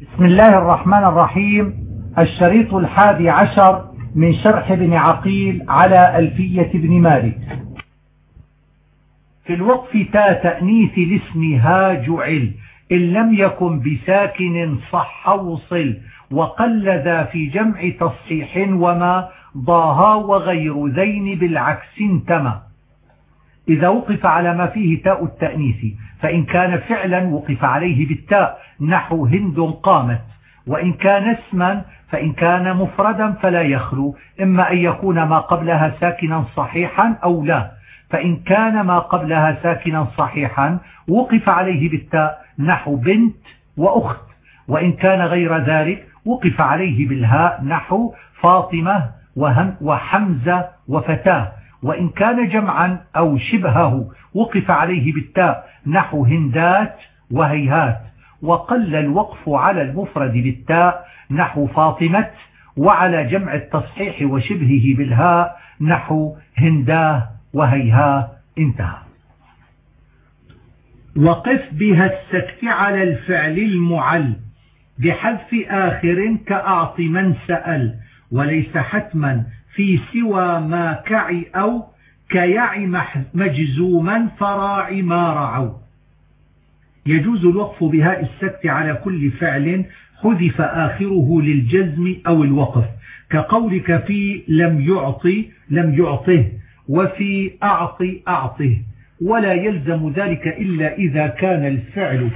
بسم الله الرحمن الرحيم. الشريط الحادي عشر من شرح ابن عقيل على ألفية ابن مالك. في الوقف تا تأنيث الاسم ها جعل إن لم يكن بساكن صح وصل وقل ذا في جمع تصحيح وما ضاها وغير ذين بالعكس انتمى. إذا وقف على ما فيه تاء التأنيث فإن كان فعلا وقف عليه بالتاء نحو هند قامت. وإن كان اسما فإن كان مفردا فلا يخلو. إما أن يكون ما قبلها ساكنا صحيحا أو لا. فإن كان ما قبلها ساكنا صحيحا وقف عليه بالتاء نحو بنت وأخت. وإن كان غير ذلك وقف عليه بالهاء نحو فاطمة وحمزة وفتاة. وإن كان جمعا أو شبهه وقف عليه بالتاء نحو هندات وهيهات وقل الوقف على المفرد بالتاء نحو فاطمة وعلى جمع التصحيح وشبهه بالهاء نحو هنداه وهيها. انتهى. وقف بها السكت على الفعل المعل بحذف آخر كأعط من سأل وليس حتما في سوى ما كعي أو كيع مجزوما فراع ما رعوا. يجوز الوقف بهاء السكت على كل فعل حذف آخره للجزم أو الوقف. كقولك في لم يعطي لم يعطه وفي أعطي أعطه. ولا يلزم ذلك إلا إذا كان الفعل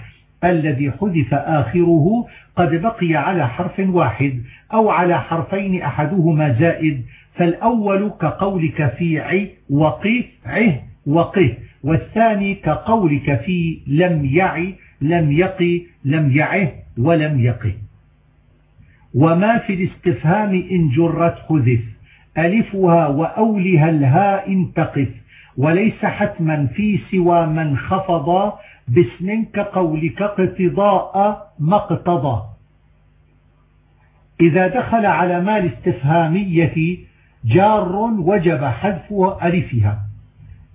الذي حذف آخره قد بقي على حرف واحد أو على حرفين أحدهما زائد فالأول كقولك في عي وقي عه وقه والثاني كقولك في لم يعي لم يقي لم يعه ولم يقه وما في الاستفهام إن جرت خذف. ألفها وأولها الهاء تقف. وليس حتما في سوى من خفض. باسم كقولك اقتضاء ما اقتضى إذا دخل على ما الاستفهامية جار وجب حذف ألفها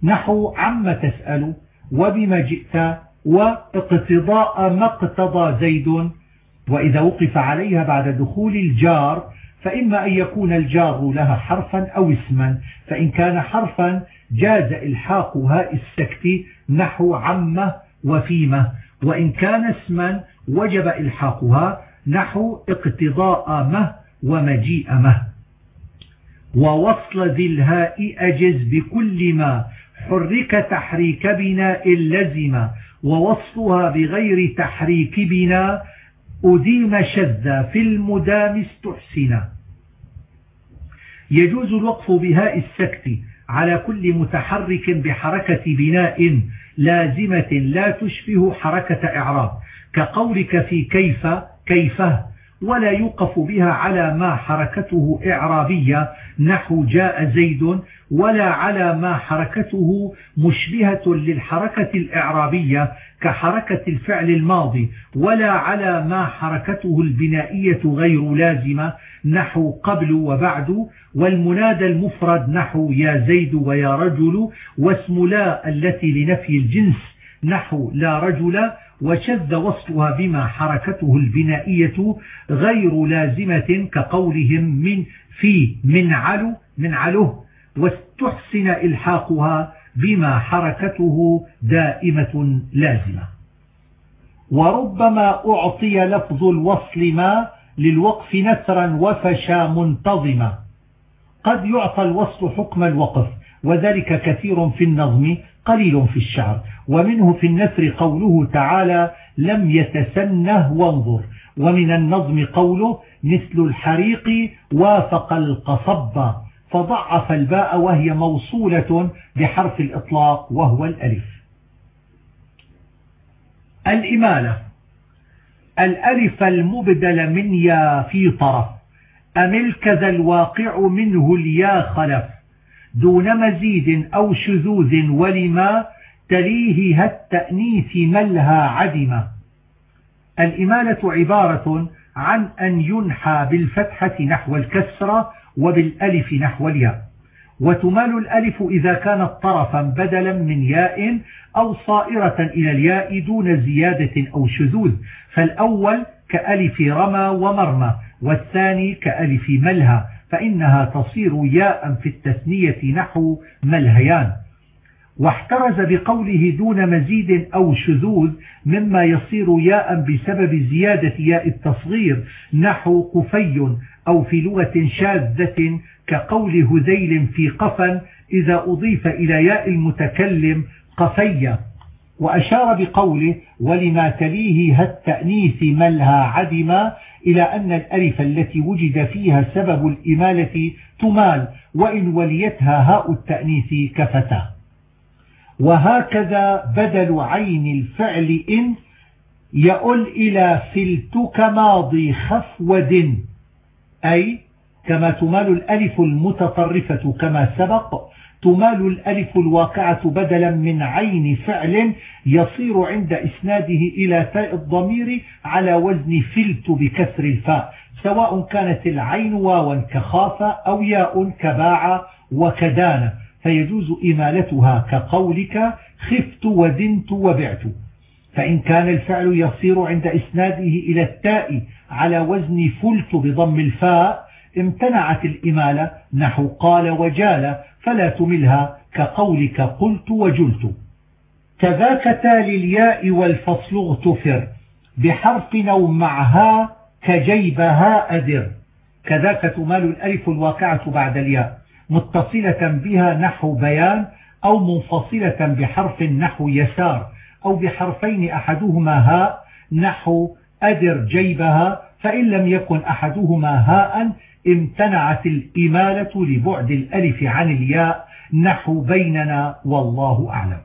نحو عم تسأل وبما جئت واقتضاء ما اقتضى زيد وإذا وقف عليها بعد دخول الجار فإما أن يكون الجار لها حرفا أو اسما فإن كان حرفا جاز إلحاق هاء السكت نحو عمه وفيمه وإن كان اسما وجب إلحاقها نحو اقتضاء مه ومجيء مه. ووصل ذي الهاء أجز بكل ما حرك تحريك بناء لزم ووصلها بغير تحريك بناء أديم شذ في المدام استحسن. يجوز الوقف بهاء السكت على كل متحرك بحركة بناء لازمة لا تشبه حركة إعراب كقولك في كيف كيفه ولا يوقف بها على ما حركته إعرابية نحو جاء زيد ولا على ما حركته مشبهة للحركة الإعرابية كحركة الفعل الماضي ولا على ما حركته البنائية غير لازمة نحو قبل وبعد والمنادى المفرد نحو يا زيد ويا رجل واسم لا التي لنفي الجنس نحو لا رجل وشذ وصلها بما حركته البنائية غير لازمة كقولهم من في من علو من علو واستحسن إلحاقها بما حركته دائمة لازمة. وربما أعطي لفظ الوصل ما للوقف نثرا وفشا منتظما. قد يعطى الوصل حكم الوقف. وذلك كثير في النظم قليل في الشعر. ومنه في النثر قوله تعالى لم يتسنه وانظر. ومن النظم قوله مثل الحريق وافق القصب. فضعف الباء وهي موصولة بحرف الإطلاق وهو الألف. الإمالة. الألف المبدل من يا في طرف. أمل كذا الواقع منه اليا خلف. دون مزيد أو شذوذ ولما تليه التأنيث ملها عدم. الإمالة عبارة عن أن ينحى بالفتحة نحو الكسرة وبالألف نحو الياء. وتمال الألف إذا كانت طرفا بدلا من ياء أو صائرة إلى الياء دون زيادة أو شذوذ. فالأول كألف رمى ومرمى والثاني كألف ملهى. فإنها تصير ياء في التثنية نحو ملهيان. واحترز بقوله دون مزيد أو شذوذ مما يصير ياء بسبب زيادة ياء التصغير نحو قفي أو في لغة شاذة كقول هذيل في قفا إذا أضيف إلى ياء المتكلم قفيا وأشار بقوله ولما تليه هالتأنيث ملها عدما إلى أن الألف التي وجد فيها سبب الإمالة تمال وإن وليتها هاء التأنيث كفتا وهكذا بدل عين الفعل إن يؤل إلى فلتك ماضي خفود أي كما تمال الألف المتطرفة كما سبق تمال الألف الواقعة بدلا من عين فعل يصير عند إسناده إلى تاء الضمير على وزن فلت بكسر الفاء سواء كانت العين واوا كخاف أو ياء كباع وكدان فيجوز إمالتها كقولك خفت ودنت وبعت فإن كان الفعل يصير عند إسناده إلى التاء على وزن فلت بضم الفاء امتنعت الإمالة نحو قال وجال فلا تملها كقولك قلت وجلت. كذاك تالي الياء والفصل اغتفر بحرف أو معها كجيبها أدر كذاك تمال الألف الواقعة بعد الياء متصلة بها نحو بيان أو منفصلة بحرف نحو يسار أو بحرفين أحدهما هاء نحو أدر جيبها فإن لم يكن أحدهما هاء امتنعت الإمالة لبعد الألف عن الياء نحو بيننا والله أعلم.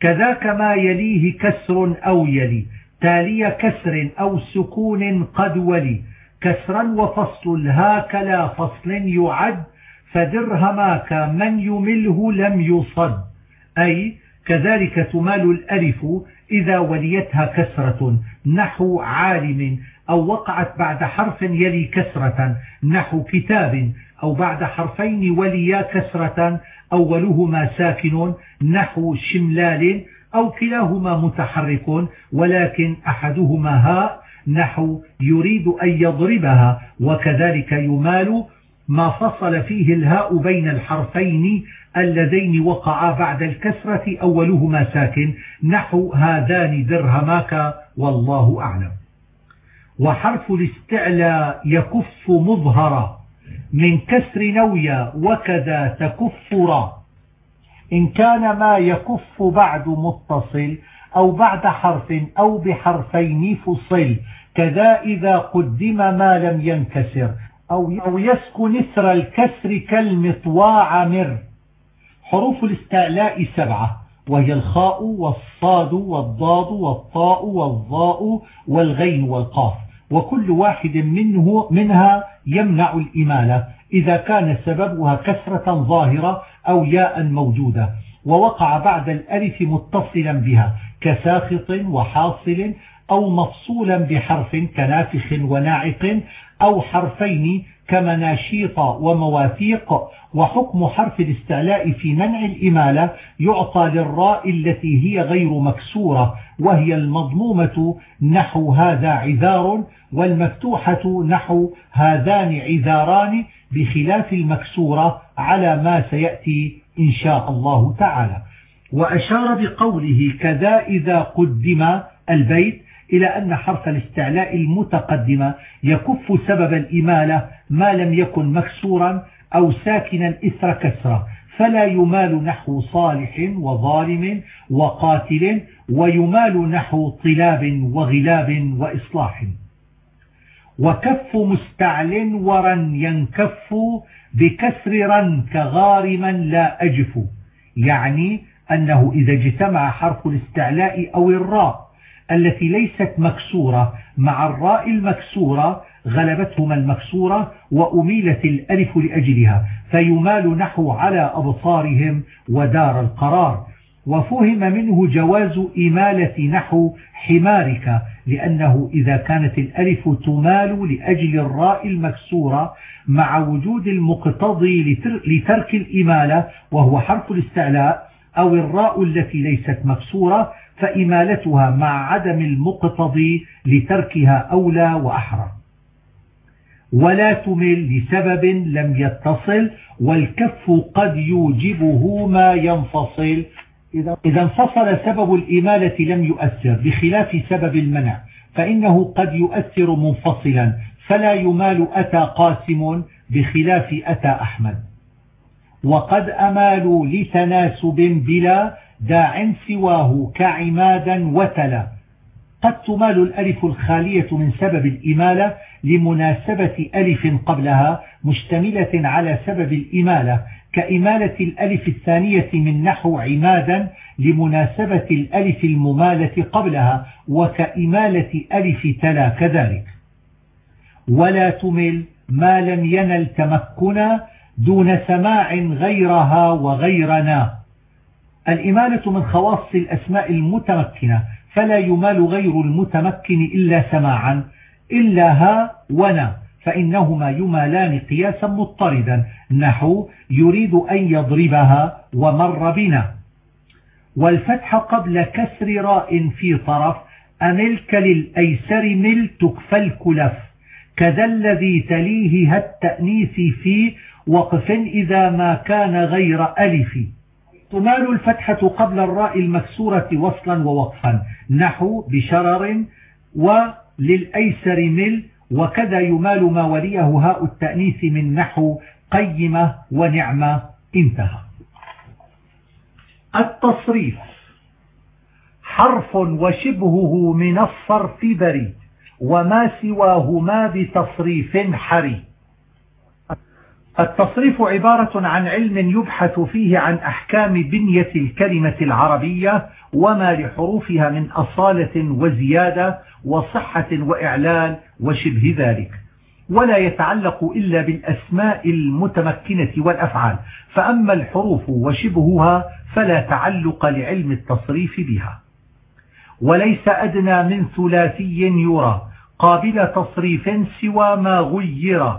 كذاك ما يليه كسر أو يلي تالي كسر أو سكون قد ولي. كسرا وفصل الهاك لا فصل يعد فدرهماك من يمله لم يصد. أي كذلك تمال الألف إذا وليتها كسرة نحو عالم أو وقعت بعد حرف يلي كسرة نحو كتاب أو بعد حرفين وليا كسرة أولهما ساكن نحو شملال أو كلاهما متحرك ولكن أحدهما هاء نحو يريد أن يضربها وكذلك يمال ما فصل فيه الهاء بين الحرفين اللذين وقعا بعد الكسرة أولهما ساكن نحو هذان درهماك والله أعلم. وحرف الاستعلاء يكف مظهرا من كسر نويا وكذا تكفرا إن كان ما يكف بعد متصل أو بعد حرف أو بحرفين فصل. كذا إذا قدم ما لم ينكسر. أو يسكن إثر الكسر كالمطواع مر. حروف الاستعلاء سبعة. وهي الخاء والصاد والضاد والطاء والظاء والغين والقاف. وكل واحد منه منها يمنع الإمالة إذا كان سببها كسرة ظاهرة أو ياء موجودة ووقع بعد الألف متصلا بها كساخط وحاصل أو مفصولا بحرف كنافخ وناعق أو حرفين كمناشيط ومواثيق وحكم حرف الاستعلاء في منع الإمالة يعطى للراء التي هي غير مكسورة وهي المضمومة نحو هذا عذار والمفتوحة نحو هذان عذاران بخلاف المكسورة على ما سيأتي إن شاء الله تعالى. وأشار بقوله كذا إذا قدم البيت إلى أن حرف الاستعلاء المتقدمة يكف سبب الإمالة ما لم يكن مكسورا أو ساكنا إثر كسرة فلا يمال نحو صالح وظالم وقاتل ويمال نحو طلاب وغلاب وإصلاح. وكف مستعل ورا ينكف بكسر رن كغارما لا أجف. يعني أنه إذا اجتمع حرف الاستعلاء أو الراء التي ليست مكسورة مع الراء المكسورة غلبتهما المكسورة وأميلت الألف لأجلها فيمال نحو على أبصارهم ودار القرار. وفهم منه جواز إمالة نحو حمارك لأنه إذا كانت الألف تمال لأجل الراء المكسورة مع وجود المقتضي لترك الإمالة وهو حرف الاستعلاء أو الراء التي ليست مكسورة فإمالتها مع عدم المقتضي لتركها أولى وأحرى. ولا تمل لسبب لم يتصل والكف قد يوجبه ما ينفصل. إذا انفصل سبب الإمالة لم يؤثر بخلاف سبب المنع فإنه قد يؤثر منفصلا فلا يمال أتى قاسم بخلاف أتى أحمد. وقد أمالوا لتناسب بلا داع سواه كعمادا وتلا. قد تمال الألف الخالية من سبب الإمالة لمناسبة ألف قبلها مشتملة على سبب الإمالة كإمالة الألف الثانية من نحو عمادا لمناسبة الألف الممالة قبلها وكإمالة ألف تلا كذلك. ولا تمل ما لم ينل تمكنا دون سماع غيرها وغيرنا. الإمالة من خواص الأسماء المتمكنة فلا يمال غير المتمكن إلا سماعا إلا ها ونا فإنهما يمالان قياسا مضطردا. نحو يريد أن يضربها ومر بنا. والفتح قبل كسر راء في طرف أملك للأيسر مل تكفى الكلف كذا الذي تليه التأنيث في وقف إذا ما كان غير ألف. تمال الفتحة قبل الراء المكسورة وصلا ووقفا. نحو بشرر وللأيسر مل وكذا يمال ما وليه هاء التأنيث من نحو قيمة ونعمة انتهى. التصريف حرف وشبهه من الصرف بريد وما سواهما بتصريف حري التصريف عبارة عن علم يبحث فيه عن أحكام بنية الكلمة العربية وما لحروفها من أصالة وزيادة وصحة وإعلان وشبه ذلك. ولا يتعلق إلا بالأسماء المتمكنة والأفعال. فأما الحروف وشبهها فلا تعلق لعلم التصريف بها. وليس أدنى من ثلاثي يرى قابل تصريف سوى ما غير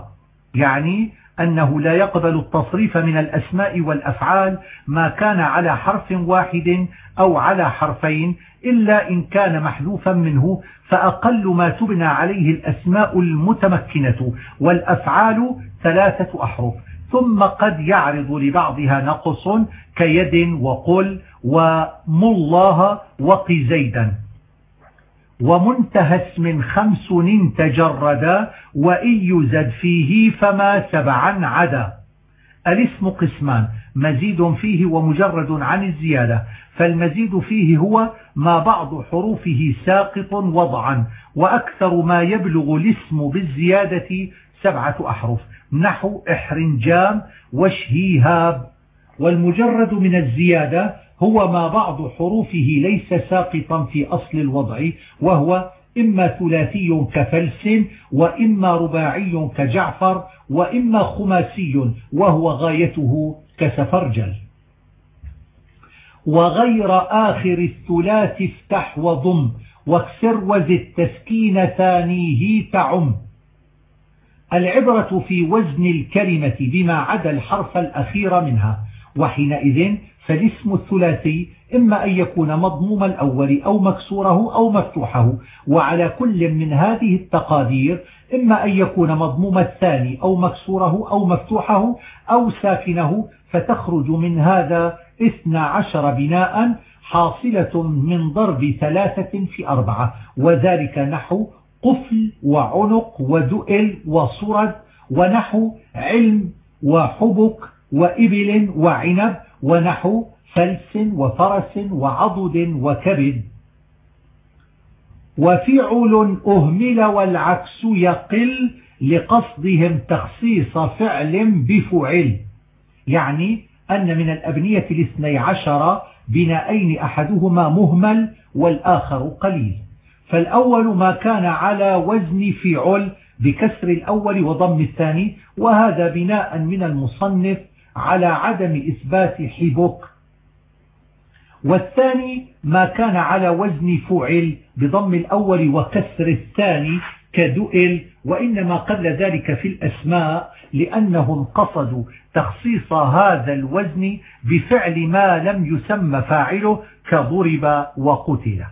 يعني أنه لا يقبل التصريف من الأسماء والأفعال ما كان على حرف واحد أو على حرفين إلا إن كان محذوفا منه فأقل ما تبنى عليه الأسماء المتمكنة والأفعال ثلاثة أحرف. ثم قد يعرض لبعضها نقص كيد وقل ومالله وقي زيدا ومنتهى اسم خمس تجردا وإن يزد فيه فما سبعا عدا. الاسم قسمان مزيد فيه ومجرد عن الزيادة. فالمزيد فيه هو ما بعض حروفه ساقط وضعا وأكثر ما يبلغ الاسم بالزيادة سبعة أحرف. نحو إحرنجام وشهيهاب. والمجرد من الزيادة هو ما بعض حروفه ليس ساقطا في أصل الوضع وهو إما ثلاثي كفلس وإما رباعي كجعفر وإما خماسي وهو غايته كسفرجل. وغير آخر الثلاث افتح وضم واكسر وزد تسكين ثانية تعم. العبرة في وزن الكلمة بما عدا الحرف الأخير منها وحينئذ فالاسم الثلاثي إما أن يكون مضموم الأول أو مكسوره أو مفتوحه وعلى كل من هذه التقادير إما أن يكون مضموم الثاني أو مكسوره أو مفتوحه أو ساكنه فتخرج من هذا اثنى عشر بناء حاصلة من ضرب ثلاثة في أربعة وذلك نحو قفل وعنق ودؤل وصرد ونحو علم وحبك وإبل وعنب ونحو فلس وفرس وعضد وكبد. وفعل أهمل والعكس يقل لقصدهم تخصيص فعل بفعل يعني أن من الأبنية الاثني عشر بناءين أحدهما مهمل والآخر قليل. فالأول ما كان على وزن فعل بكسر الأول وضم الثاني وهذا بناء من المصنف على عدم إثبات حبك والثاني ما كان على وزن فعل بضم الأول وكسر الثاني كدؤل وإنما قل ذلك في الأسماء لأنهم قصدوا تخصيص هذا الوزن بفعل ما لم يسمى فاعله كضرب وقتل.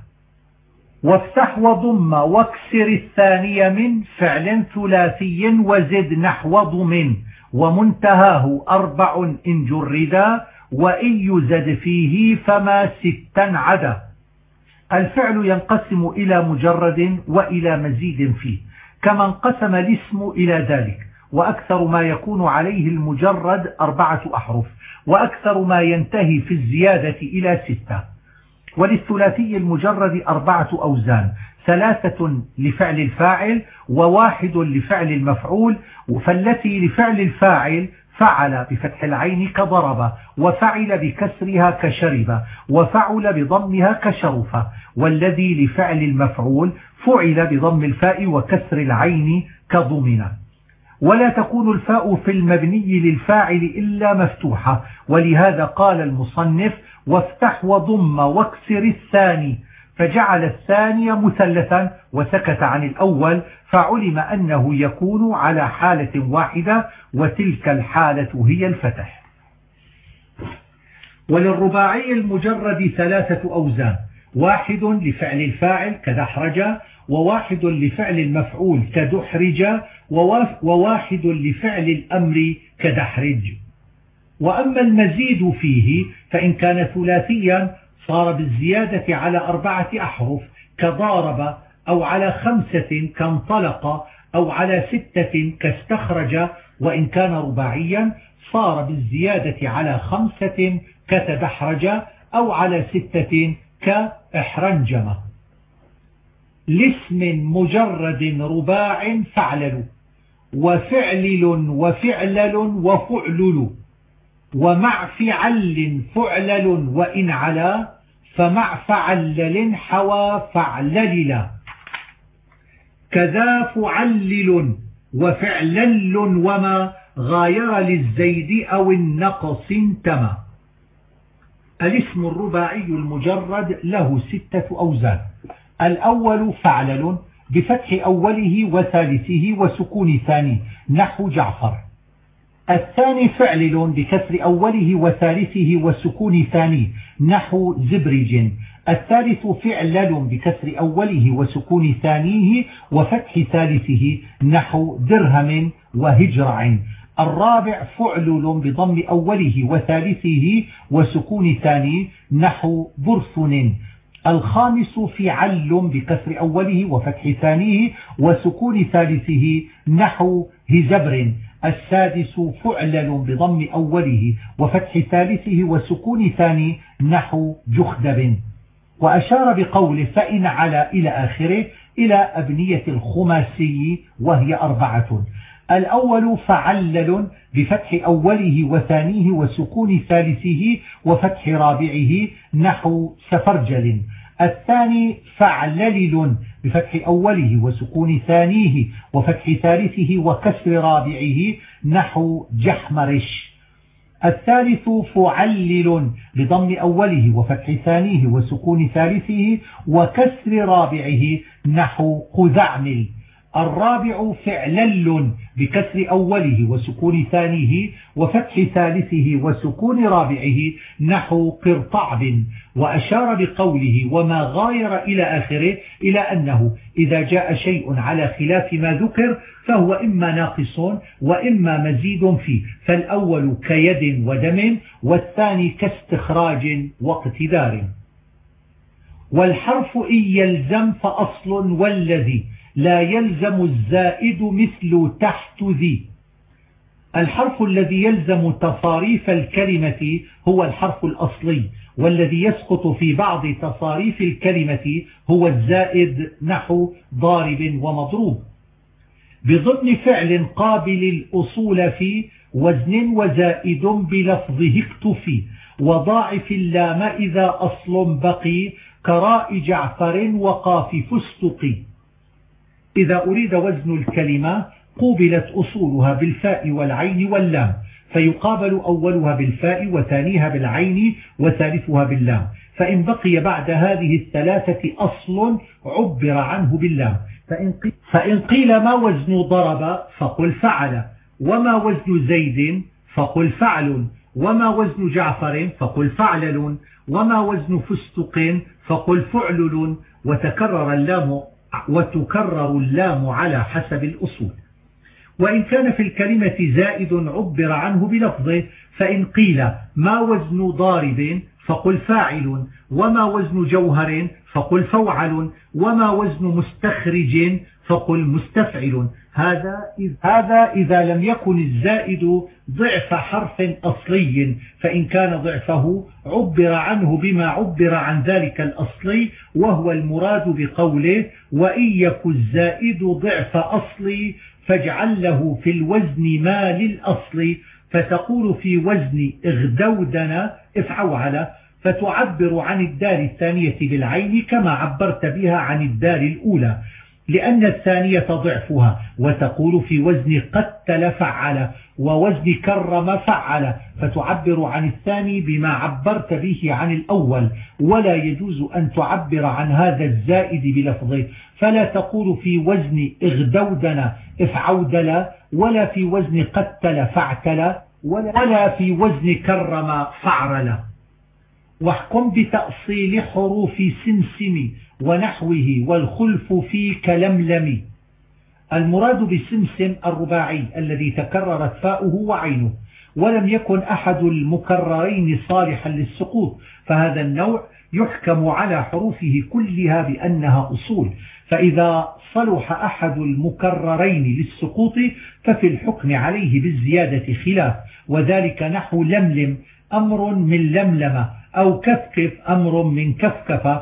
وافتح وضم واكسر الثانية من فعل ثلاثي وزد نحو ضم. ومنتهاه أربع إن جردا وإن يزد فيه فما ستا عدا. الفعل ينقسم إلى مجرد وإلى مزيد فيه كما انقسم الاسم إلى ذلك وأكثر ما يكون عليه المجرد أربعة أحرف وأكثر ما ينتهي في الزيادة إلى ستة. وللثلاثي المجرد أربعة أوزان ثلاثة لفعل الفاعل وواحد لفعل المفعول فالتي لفعل الفاعل فعل بفتح العين كضرب وفعل بكسرها كشرب وفعل بضمها كشرف والذي لفعل المفعول فعل بضم الفاء وكسر العين كضمن ولا تكون الفاء في المبني للفاعل إلا مفتوحة ولهذا قال المصنف وافتح وضم واكسر الثاني. فجعل الثاني مثلثا وسكت عن الأول فعلم أنه يكون على حالة واحدة وتلك الحالة هي الفتح. وللرباعي المجرد ثلاثة أوزان واحد لفعل الفاعل كدحرج وواحد لفعل المفعول كدحرج وواحد لفعل الأمر كدحرج. وأما المزيد فيه فإن كان ثلاثيا صار بالزيادة على أربعة أحرف كضارب أو على خمسة كانطلق أو على ستة كاستخرج وإن كان رباعيا صار بالزيادة على خمسة كتدحرج أو على ستة كإحرنجم. لاسم مجرد رباع فعلل وفعلل وفعلل وفعلل ومع فعل فعلل وإن علا فمع فعلل حوى فعللل كذا فعلل وفعلل وما غاير للزيد أو النقص انتمى الاسم الرباعي المجرد له ستة أوزان. الأول فعلل بفتح أوله وثالثه وسكون ثاني. نحو جعفر. الثاني فعلل بكسر أوله وثالثه وسكون ثاني نحو زبرج. الثالث فعلل بكسر أوله وسكون ثانية وفتح ثالثه نحو درهم وهجرع الرابع فعلل بضم أوله وثالثه وسكون ثاني نحو برثن. الخامس فعل بكسر أوله وفتح ثانية وسكون ثالثه نحو هزبر السادس فعلل بضم أوله وفتح ثالثه وسكون ثاني نحو جخدب. وأشار بقوله فإن على إلى آخره إلى أبنية الخماسي وهي أربعة. الأول فعلل بفتح أوله وثانيه وسكون ثالثه وفتح رابعه نحو سفرجل الثاني فعللل بفتح أوله وسكون ثانية وفتح ثالثه وكسر رابعه نحو جحمرش. الثالث فعلل بضم أوله وفتح ثانية وسكون ثالثه وكسر رابعه نحو قذعمل الرابع فعلل بكسر أوله وسكون ثانية وفتح ثالثه وسكون رابعه نحو قرطعب وأشار بقوله وما غاير إلى آخره إلى أنه إذا جاء شيء على خلاف ما ذكر فهو إما ناقص وإما مزيد فيه فالأول كيد ودم والثاني كاستخراج واقتدار. والحرف إن يلزم فأصل والذي لا يلزم الزائد مثل تحت ذي. الحرف الذي يلزم تصاريف الكلمة هو الحرف الأصلي والذي يسقط في بعض تصاريف الكلمة هو الزائد نحو ضارب ومضروب. بضمن فعل قابل الأصول في وزن وزائد بلفظه اكتفي وضاعف اللام إذا أصل بقي كراء جعفر وقاف فستقي إذا أريد وزن الكلمة قوبلت أصولها بالفاء والعين واللام فيقابل أولها بالفاء وثانيها بالعين وثالثها باللام. فإن بقي بعد هذه الثلاثة أصل عبر عنه باللام. فإن قيل, فإن قيل ما وزن ضرب فقل فعل وما وزن زيد فقل فعل وما وزن جعفر فقل فعلل وما وزن فستق فقل فعلل وتكرر اللام وتكرر اللام على حسب الأصول. وإن كان في الكلمة زائد عبر عنه بلفظه فإن قيل ما وزن ضارب فقل فاعل وما وزن جوهر فقل فوعل وما وزن مستخرج فقل مستفعل هذا هذا إذا لم يكن الزائد ضعف حرف أصلي فإن كان ضعفه عبر عنه بما عبر عن ذلك الأصلي وهو المراد بقوله وإن يك الزائد ضعف أصلي فاجعل له في الوزن ما للأصل فتقول في وزن اغدودنا افعوعل فتعبر عن الدار الثانية بالعين كما عبرت بها عن الدار الأولى. لأن الثانية ضعفها وتقول في وزن قتل فعل ووزن كرم فعل فتعبر عن الثاني بما عبرت به عن الأول ولا يجوز أن تعبر عن هذا الزائد بلفظه. فلا تقول في وزن اغدودنا افعودل ولا في وزن قتل فاعتل ولا في وزن كرم فعرل واحكم بتأصيل حروف سمسم ونحوه والخلف في كلملم المراد بسمسم الرباعي الذي تكررت فاؤه وعينه ولم يكن أحد المكررين صالحا للسقوط فهذا النوع يحكم على حروفه كلها بأنها أصول. فإذا صلح أحد المكررين للسقوط ففي الحكم عليه بالزيادة خلاف وذلك نحو لملم أمر من لملم أو كفكف أمر من كفكف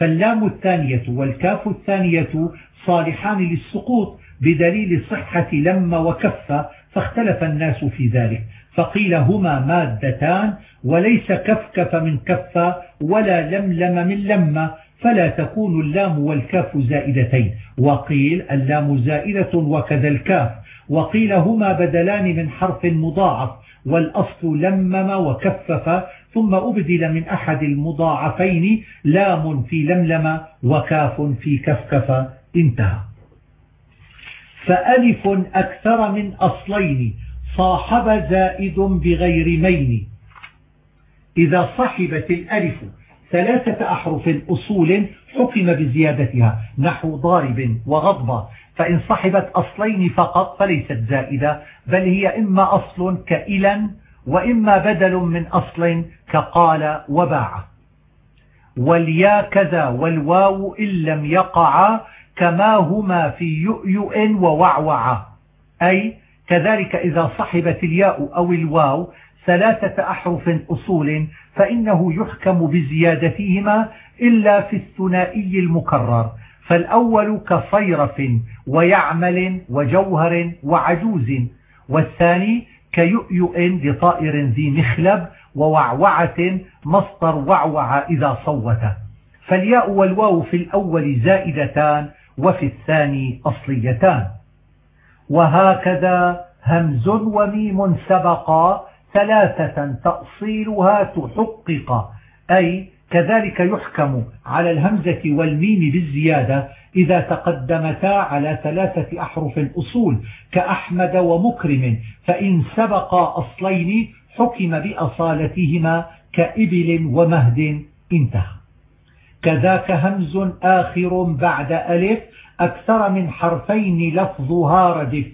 فاللام الثانية والكاف الثانية صالحان للسقوط بدليل صحة لم وكف فاختلف الناس في ذلك. فقيل هما مادتان وليس كفكف من كف ولا لملم من لم فلا تكون اللام والكاف زائدتين. وقيل اللام زائدة وكذا الكاف. وقيل هما بدلان من حرف مضاعف والأصل لمم وكفف ثم أبدل من أحد المضاعفين لام في لملم وكاف في كفكف. انتهى. فألف أكثر من أصلين صاحب زائد بغير مين. إذا صحبت الألف ثلاثة أحرف أصول حكم بزيادتها نحو ضارب وغضب. فإن صحبت أصلين فقط فليست زائدة بل هي إما أصل كإلا وإما بدل من أصل كقال وباع. واليا كذا والواو إن لم يقع كما هما في يؤيؤ ووعوع. أي كذلك إذا صحبت الياء أو الواو ثلاثة أحرف أصول فإنه يحكم بزيادتهما إلا في الثنائي المكرر. فالأول كصيرف ويعمل وجوهر وعجوز والثاني كيؤيؤ لطائر ذي مخلب ووعوعة مصدر وعوع إذا صوت. فالياء والواو في الأول زائدتان وفي الثاني أصليتان. وهكذا همز وميم سبقا ثلاثة تأصيلها تحقق أي كذلك يحكم على الهمزة والميم بالزيادة إذا تقدمتا على ثلاثة أحرف الأصول كأحمد ومكرم فإن سبق أصلين حكم بأصالتهما كإبل ومهد انتهى. كذاك همز آخر بعد ألف أكثر من حرفين لفظها ردف.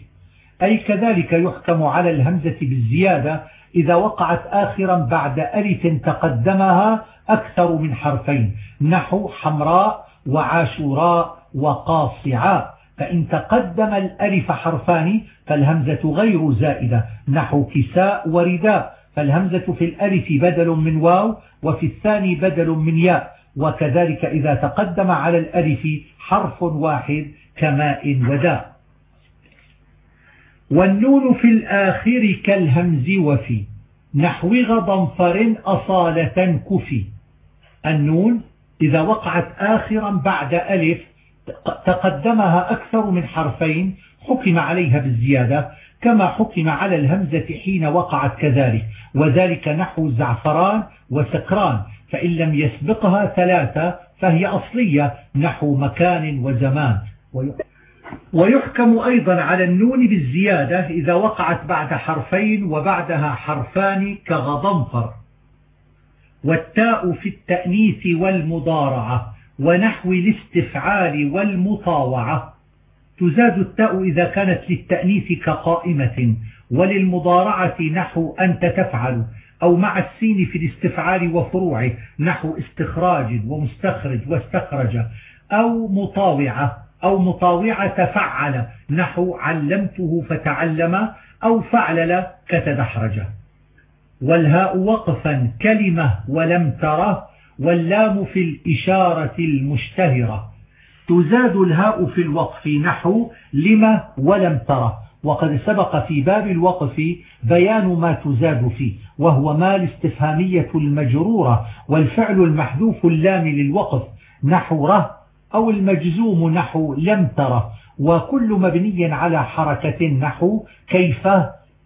أي كذلك يحكم على الهمزة بالزيادة إذا وقعت آخرا بعد ألف تقدمها أكثر من حرفين. نحو حمراء وعاشوراء وقاصعاء. فإن تقدم الألف حرفان فالهمزة غير زائدة. نحو كساء ورداء. فالهمزة في الألف بدل من واو وفي الثاني بدل من ياء. وكذلك إذا تقدم على الألف حرف واحد كماء وداء. والنون في الآخر كالهمز وفي. نحو غضنفر أصالة كفي. النون إذا وقعت آخرا بعد ألف تقدمها أكثر من حرفين حكم عليها بالزيادة كما حكم على الهمزة حين وقعت كذلك وذلك نحو زعفران وسكران فإن لم يسبقها ثلاثة فهي أصلية نحو مكان وزمان. ويحكم أيضا على النون بالزيادة إذا وقعت بعد حرفين وبعدها حرفان كغضنفر. والتاء في التأنيث والمضارعة ونحو الاستفعال والمطاوعة. تزاد التاء إذا كانت للتأنيث كقائمة وللمضارعة نحو أنت تفعل أو مع السين في الاستفعال وفروعه نحو استخراج ومستخرج واستخرج أو مطاوعة أو مطاوعة فعل نحو علمته فتعلم أو فعلل كتدحرج. والهاء وقفا كلمة ولم تره واللام في الإشارة المشتهرة. تزاد الهاء في الوقف نحو لما ولم تره وقد سبق في باب الوقف بيان ما تزاد فيه وهو ما الاستفهامية المجرورة والفعل المحذوف اللام للوقف نحو ره أو المجزوم نحو لم تره وكل مبني على حركة نحو كيف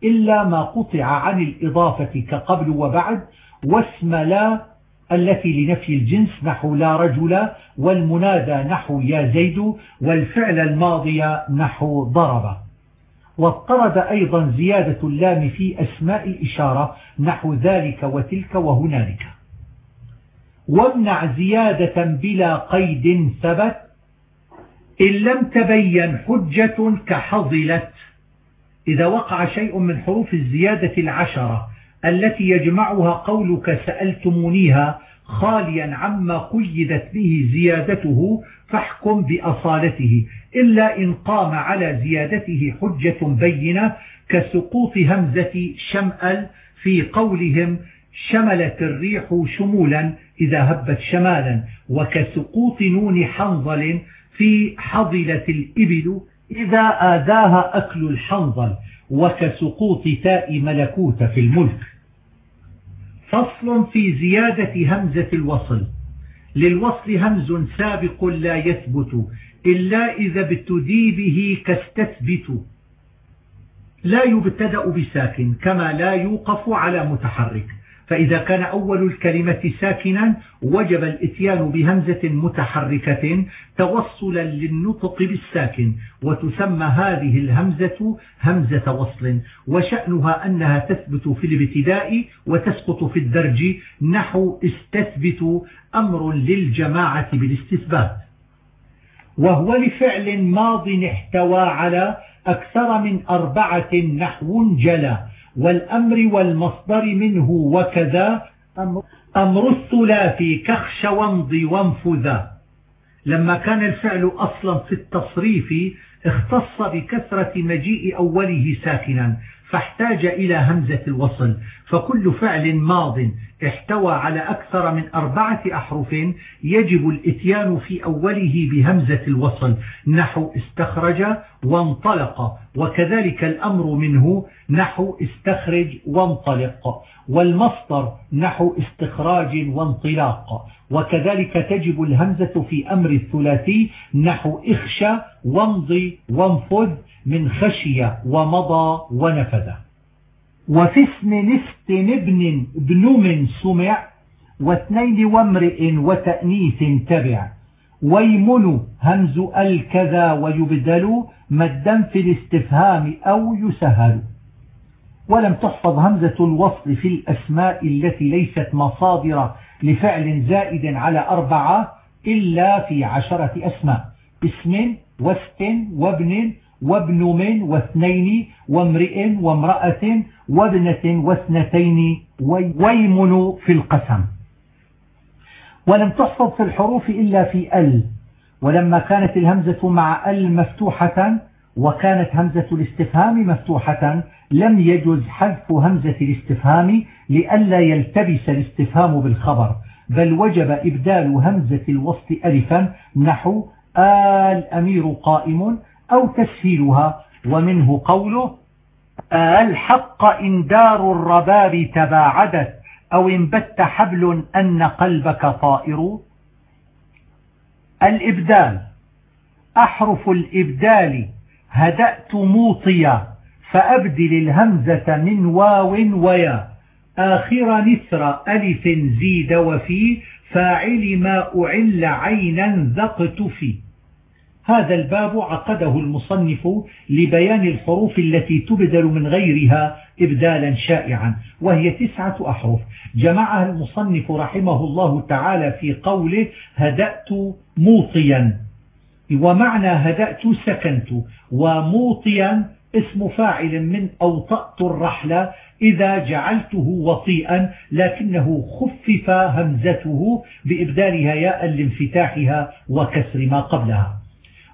إلا ما قطع عن الإضافة كقبل وبعد واسم لا التي لنفي الجنس نحو لا رجل والمنادى نحو يا زيد والفعل الماضي نحو ضرب. واضطرد أيضا زيادة اللام في أسماء الإشارة نحو ذلك وتلك وهنالك. وامنع زيادة بلا قيد ثبت إن لم تبين حجة كحضلت إذا وقع شيء من حروف الزيادة العشرة التي يجمعها قولك سألتمونيها خاليا عما قيدت به زيادته فاحكم بأصالته إلا إن قام على زيادته حجة بينة كسقوط همزة شمأل في قولهم شملت الريح شمولا إذا هبت شمالا وكسقوط نون حنظل في حضلة الإبل إذا آذاها أكل الحنظل وكسقوط تاء ملكوت في الملك. فصل في زيادة همزة الوصل. للوصل همز سابق لا يثبت إلا إذا ابتدي به كاستثبت. لا يبتدأ بساكن كما لا يوقف على متحرك. فإذا كان أول الكلمة ساكنا وجب الإتيان بهمزة متحركة توصلا للنطق بالساكن وتسمى هذه الهمزة همزة وصل وشأنها أنها تثبت في الابتداء وتسقط في الدرج نحو استثبت أمر للجماعة بالاستثبات. وهو لفعل ماض احتوى على أكثر من أربعة نحو جلا والأمر والمصدر منه وكذا أمر الثلاثي كخش وامضي وانفذا لما كان الفعل أصلا في التصريف اختص بكثرة مجيء أوله ساكنا. فاحتاج إلى همزة الوصل فكل فعل ماض احتوى على أكثر من أربعة أحرف يجب الإتيان في أوله بهمزة الوصل. نحو استخرج وانطلق وكذلك الأمر منه نحو استخرج وانطلق والمصدر نحو استخراج وانطلاق وكذلك تجب الهمزة في أمر الثلاثي نحو اخشى وامضي وانفذ من خشي ومضى ونفذ. وفي اسم نست ابن ابن سمع واثنين وامرئ وتأنيث تبع. ويمن همز الكذا ويبدل مدا في الاستفهام أو يسهل. ولم تحفظ همزة الوصل في الأسماء التي ليست مصادر لفعل زائد على أربعة إلا في عشرة أسماء. اسم واست وابن وابن من واثنين وامرئ وامرأة وابنة واثنتين ويمن في القسم. ولم تحفظ في الحروف إلا في ال. ولما كانت الهمزة مع ال مفتوحة وكانت همزة الاستفهام مفتوحة لم يجز حذف همزة الاستفهام لئلا يلتبس الاستفهام بالخبر. بل وجب إبدال همزة الوسط ألفا نحو آل أمير قائم أو تسهيلها ومنه قوله الحق إن دار الرباب تباعدت أو انبت حبل أن قلبك طائر. الإبدال أحرف الإبدال هدأت موطيا فأبدل الهمزة من واو ويا. آخر نثر ألف زيد وفي فاعل ما أعل عينا ذقت في. هذا الباب عقده المصنف لبيان الحروف التي تبدل من غيرها إبدالا شائعا وهي تسعة أحرف. جمعها المصنف رحمه الله تعالى في قوله هدأت موطيا ومعنى هدأت سكنت وموطيا اسم فاعل من أوطأت الرحلة إذا جعلته وطيئا لكنه خفف همزته بإبدالها ياء لانفتاحها وكسر ما قبلها.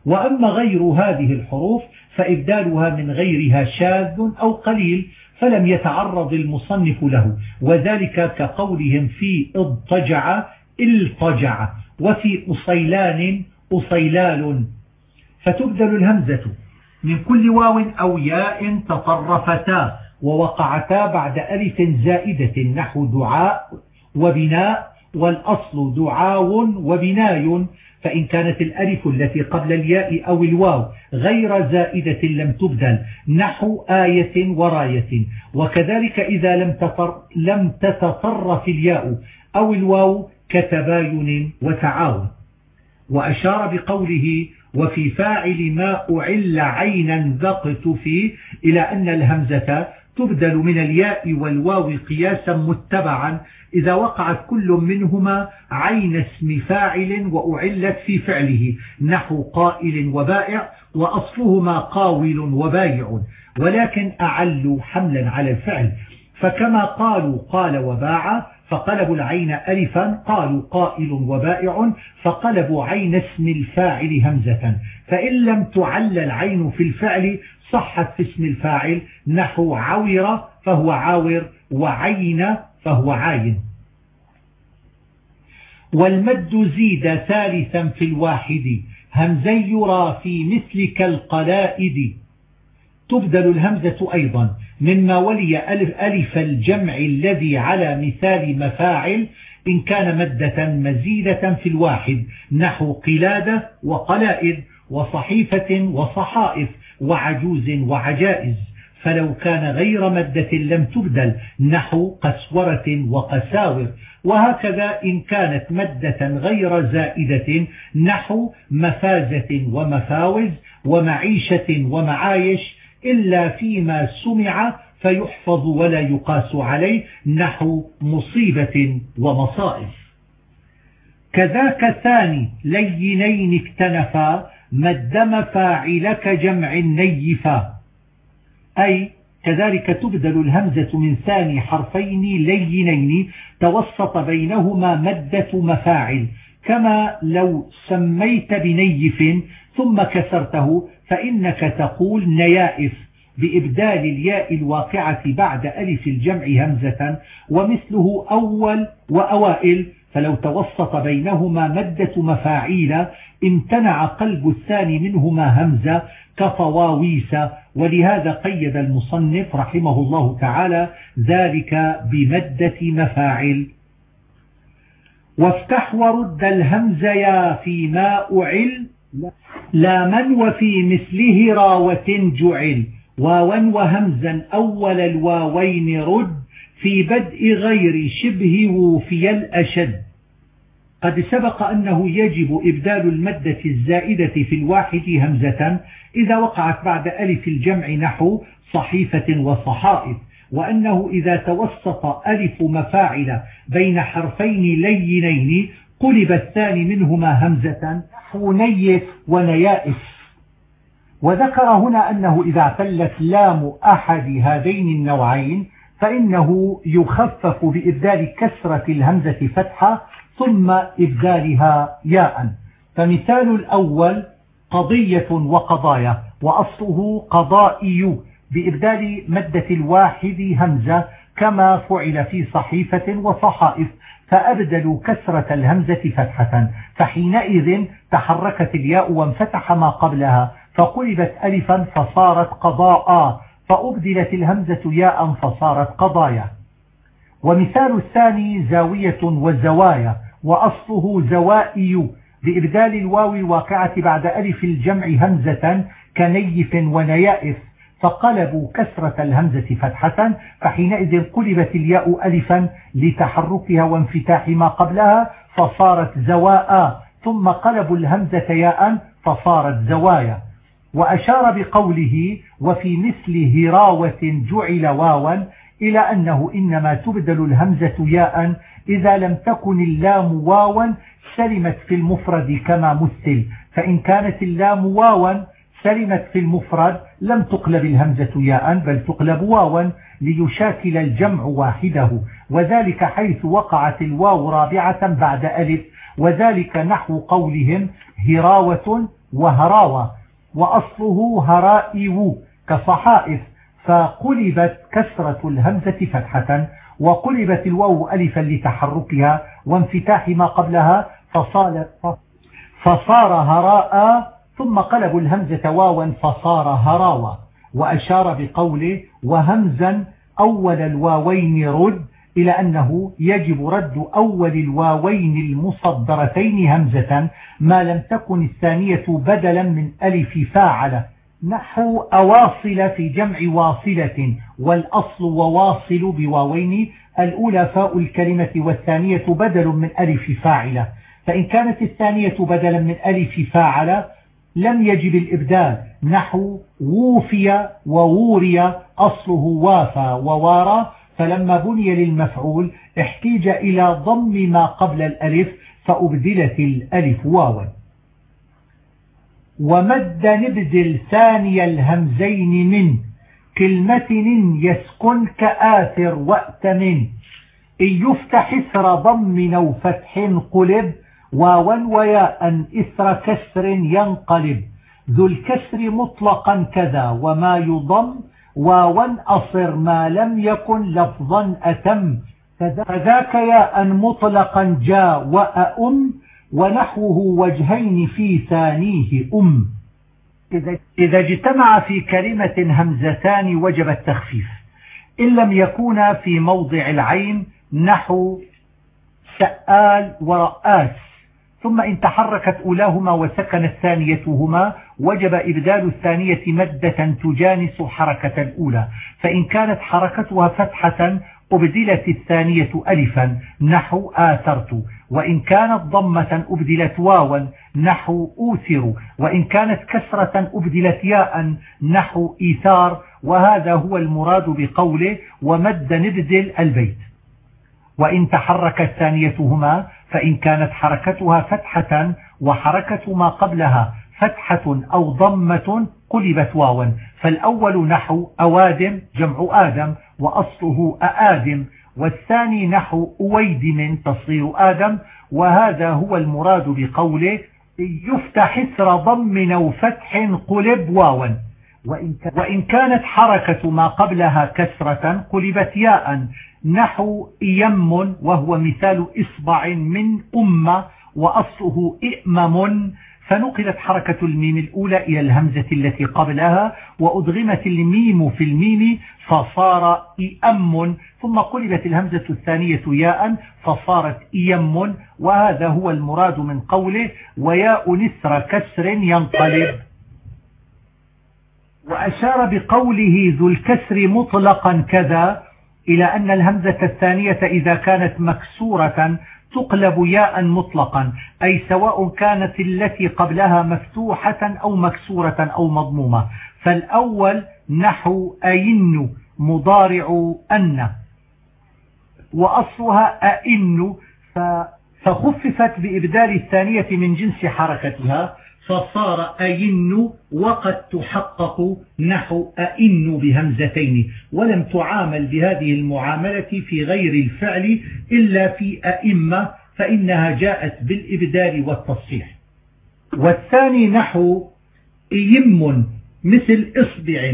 وأما غير هذه الحروف فإبدالها من غيرها شاذ أو قليل فلم يتعرض المصنف له وذلك كقولهم في اضطجع الطجع وفي أصيلان أصيلال. فتبدل الهمزة من كل واو أو ياء تطرفتا ووقعتا بعد ألف زائدة نحو دعاء وبناء والأصل دعاو وبناي فإن كانت الألف التي قبل الياء أو الواو غير زائدة لم تبدل نحو آية وراية. وكذلك إذا لم, تطر لم تتطرف الياء أو الواو كتباين وتعاون. وأشار بقوله وفي فاعل ما أعل عينا ذقت فيه إلى أن الهمزة تبدل من الياء والواو قياسا متبعا إذا وقعت كل منهما عين اسم فاعل وأعلت في فعله نحو قائل وبائع وأصلهما قاول وبايع ولكن أعلوا حملا على الفعل فكما قالوا قال وباع فقلبوا العين ألفا قالوا قائل وبائع فقلبوا عين اسم الفاعل همزة. فإن لم تعل العين في الفعل صحت في اسم الفاعل نحو عور فهو عاور وعين فهو عاين. والمد زيد ثالثا في الواحد. همزي يرى في مثل كالقلائد تبدل الهمزة أيضا. مما ولي ألف, ألف الجمع الذي على مثال مفاعل إن كان مدة مزيدة في الواحد نحو قلادة وقلائد وصحيفة وصحائف وعجوز وعجائز. فلو كان غير مدة لم تبدل نحو قسورة وقساور. وهكذا إن كانت مدة غير زائدة نحو مفازة ومفاوز ومعيشة ومعايش إلا فيما سمع فيحفظ ولا يقاس عليه نحو مصيبة ومصائب. كذاك ثاني لينين اكتنفا مد مفاعلك جمع نيفا. أي كذلك تبدل الهمزة من ثاني حرفين لينين توسط بينهما مدة مفاعل كما لو سميت بنيف ثم كسرته فإنك تقول نيائف بإبدال الياء الواقعة بعد ألف الجمع همزة ومثله أول وأوائل فلو توسط بينهما مدة مفاعيل امتنع قلب الثاني منهما همزة كطواويس ولهذا قيد المصنف رحمه الله تعالى ذلك بمدة مفاعل وافتح ورد الهمز يا فيما أعل. لا من وفي مثله راوة جعل. واوا وهمزا أول الواوين رد في بدء غير شبه وفي الأشد. قد سبق أنه يجب إبدال المدة الزائدة في الواحد همزة إذا وقعت بعد ألف الجمع نحو صحيفة وصحائف وأنه إذا توسط ألف مفاعل بين حرفين لينين قلب الثاني منهما همزة. نحو نيف ونيائف وذكر هنا أنه إذا اعتلت لام أحد هذين النوعين فإنه يخفف بإبدال كسرة الهمزة فتحة ثم إبدالها ياء. فمثال الأول قضية وقضايا وأصله قضائي بإبدال مدة الواحد همزة كما فعل في صحيفة وصحائف. فأبدلوا كسرة الهمزة فتحة فحينئذ تحركت الياء وانفتح ما قبلها فقلبت ألفا فصارت قضاء فأبدلت الهمزة ياء فصارت قضايا. ومثال الثاني زاوية وزوايا وأصله زوائي بإبدال الواو الواقعة بعد ألف الجمع همزة كنيف ونيائف. فقلبوا كسرة الهمزة فتحة فحينئذ قلبت الياء ألفا لتحركها وانفتاح ما قبلها فصارت زواء ثم قلبوا الهمزة ياء فصارت زوايا. وأشار بقوله وفي مثل هراوة جعل واوا إلى أنه إنما تبدل الهمزة ياء إذا لم تكن اللام واوا سلمت في المفرد كما مثل فإن كانت اللام واوا سلمت في المفرد لم تقلب الهمزة ياء بل تقلب واوا ليشاكل الجمع واحدة. وذلك حيث وقعت الواو رابعة بعد ألف. وذلك نحو قولهم هراوة وهراوة. وأصله هرائو كصحائف. فقلبت كسرة الهمزة فتحة. وقلبت الواو ألفا لتحركها. وانفتاح ما قبلها فصار, فصار هراء ثم قلبوا الهمزة واوا فصار هراوة وأشار بقوله وهمزا أول الواوين رد إلى أنه يجب رد أول الواوين المصدرتين همزة ما لم تكن الثانية بدلا من ألف فاعل. نحو أواصل في جمع واصلة والأصل وواصل بواوين الأولى فاء الكلمة والثانية بدل من ألف فاعلة فإن كانت الثانية بدلا من ألف فاعل لم يجب الإبدال. نحو ووفي ووري أصله وافى ووارى. فلما بني للمفعول احتيج إلى ضم ما قبل الألف فأبدلت الألف واوا. ومد نبدل ثاني الهمزين من كلمة يسكن كآثر وأتمن إن يفتح إثر ضم أو فتح قلب واوا وياء إثر كسر ينقلب. ذو الكسر مطلقا كذا وما يضم. واوا أصر ما لم يكن لفظا أتم. فذاك ياء مطلقا جاء وأم ونحوه وجهين في ثانية أم. إذا اجتمع في كلمة همزتان وجب التخفيف. إن لم يكونا في موضع العين نحو سآل ورأس. ثم إن تحركت أولاهما وسكنت ثانيتهما وجب إبدال الثانية مدة تجانس حركة الأولى. فإن كانت حركتها فتحة أبدلت الثانية ألفا نحو آثرت. وإن كانت ضمة أبدلت واوا نحو أوثر. وإن كانت كسرة أبدلت ياء نحو إيثار. وهذا هو المراد بقوله ومد نبدل البيت. وإن تحركت ثانيتهما فإن كانت حركتها فتحة وحركة ما قبلها فتحة أو ضمة قلبت واوا فالأول نحو أوادم جمع آدم وأصله أآدم والثاني نحو أويدم تصغير آدم وهذا هو المراد بقوله يفتح إثر ضم أو فتح قلب واوا. وإن كانت حركة ما قبلها كسرة قلبت ياء نحو يم وهو مثال إصبع من أمة وأصله إئمم. فنقلت حركة الميم الأولى إلى الهمزة التي قبلها وأدغمت الميم في الميم فصار إئم. ثم قلبت الهمزة الثانية ياء فصارت إيم. وهذا هو المراد من قوله وياء نسر كسر ينقلب. وأشار بقوله ذو الكسر مطلقا كذا إلى أن الهمزة الثانية إذا كانت مكسورة تقلب ياء مطلقا أي سواء كانت التي قبلها مفتوحة أو مكسورة أو مضمومة. فالأول نحو أين مضارع أن وأصلها أئن فخففت بإبدال الثانية من جنس حركتها. فصار أين وقد تحقق نحو أئن بهمزتين ولم تعامل بهذه المعاملة في غير الفعل إلا في أئمة فإنها جاءت بالإبدال والتصحيح. والثاني نحو إيم مثل إصبع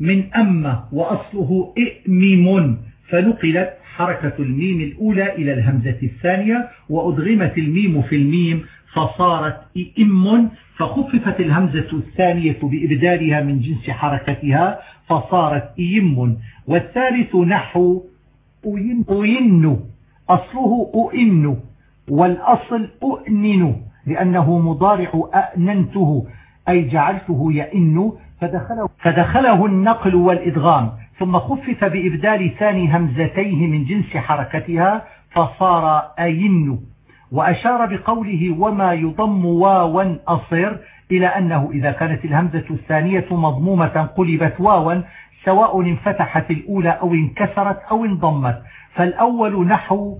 من أمة وأصله إئمم فنقلت حركة الميم الأولى إلى الهمزة الثانية وأدغمت الميم في الميم فصارت إم فخففت الهمزة الثانية بإبدالها من جنس حركتها فصارت إم. والثالث نحو أين أصله أئن. والأصل أؤنن لأنه مضارع أأننته أي جعلته يئن فدخله, فدخله النقل والإدغام. ثم خفف بإبدال ثاني همزتيه من جنس حركتها فصار أين. وأشار بقوله وما يضم واوا أصر إلى أنه إذا كانت الهمزة الثانية مضمومة قلبت واوا سواء انفتحت الأولى أو انكسرت أو انضمت. فالأول نحو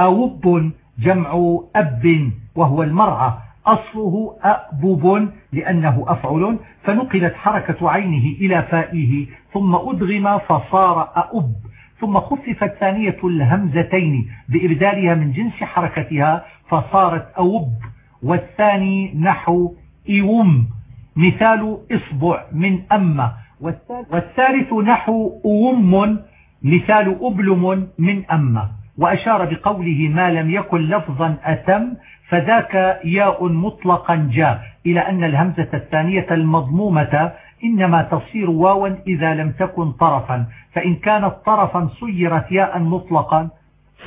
أوب جمع أب وهو المرعى. أصله أبب لأنه أفعل فنقلت حركة عينه إلى فائه ثم أدغم فصار أؤب ثم خففت ثانية الهمزتين بإبدالها من جنس حركتها فصارت أوب والثاني نحو إيوم مثال إصبع من أما والثالث نحو أوم مثال أبلم من أما وأشار بقوله ما لم يكن لفظا أتم فذاك ياء مطلقا جاء إلى أن الهمزة الثانية المضمومة إنما تصير واوا إذا لم تكن طرفا فإن كانت طرفا صيرت ياء مطلقا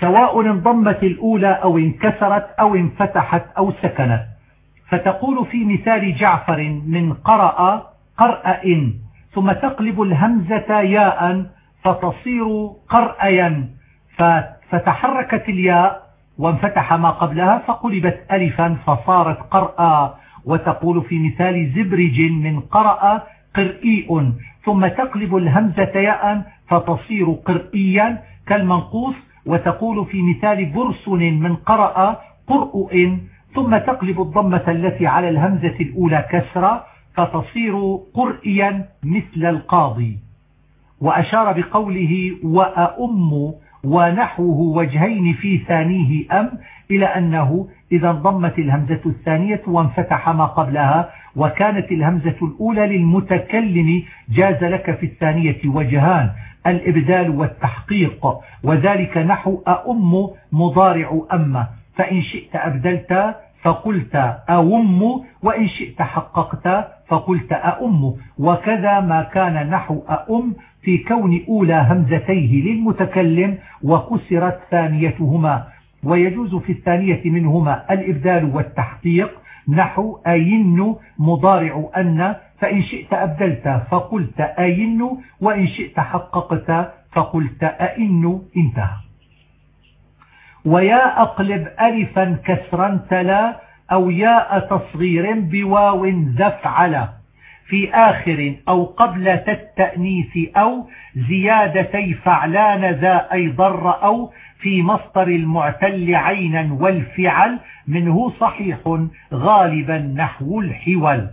سواء انضمت الأولى أو انكسرت أو انفتحت أو سكنت. فتقول في مثال جعفر من قرأ قرأ ثم تقلب الهمزة ياء فتصير قرأيا فتحركت الياء وانفتح ما قبلها فقلبت ألفا فصارت قرأ وتقول في مثال زبرج من قرأ قرئيء ثم تقلب الهمزة ياء فتصير قرئيا كالمنقوص وتقول في مثال برسن من قرأ قرؤ ثم تقلب الضمة التي على الهمزة الأولى كسرة فتصير قرئيا مثل القاضي. وأشار بقوله وأؤم ونحوه وجهين في ثانية أم إلى أنه إذا انضمت الهمزة الثانية وانفتح ما قبلها وكانت الهمزة الأولى للمتكلم جاز لك في الثانية وجهان الإبدال والتحقيق وذلك نحو أؤم مضارع أما فإن شئت أبدلت فقلت أؤم وإن شئت حققت فقلت أؤم وكذا ما كان نحو أؤم في كون أولى همزتيه للمتكلم وكسرت ثانيتهما. ويجوز في الثانية منهما الإبدال والتحقيق. نحو أين مضارع أن فإن شئت أبدلت فقلت أين وإن شئت حققت فقلت أئن. انتهى. ويا أقلب ألفا كسرا تلا أو ياء تصغير بواو ذفعل في آخر أو قبل التأنيث أو زيادتي فعلان ذا أي ضر أو في مصدر المعتل عينا والفعل منه صحيح غالبا نحو الحول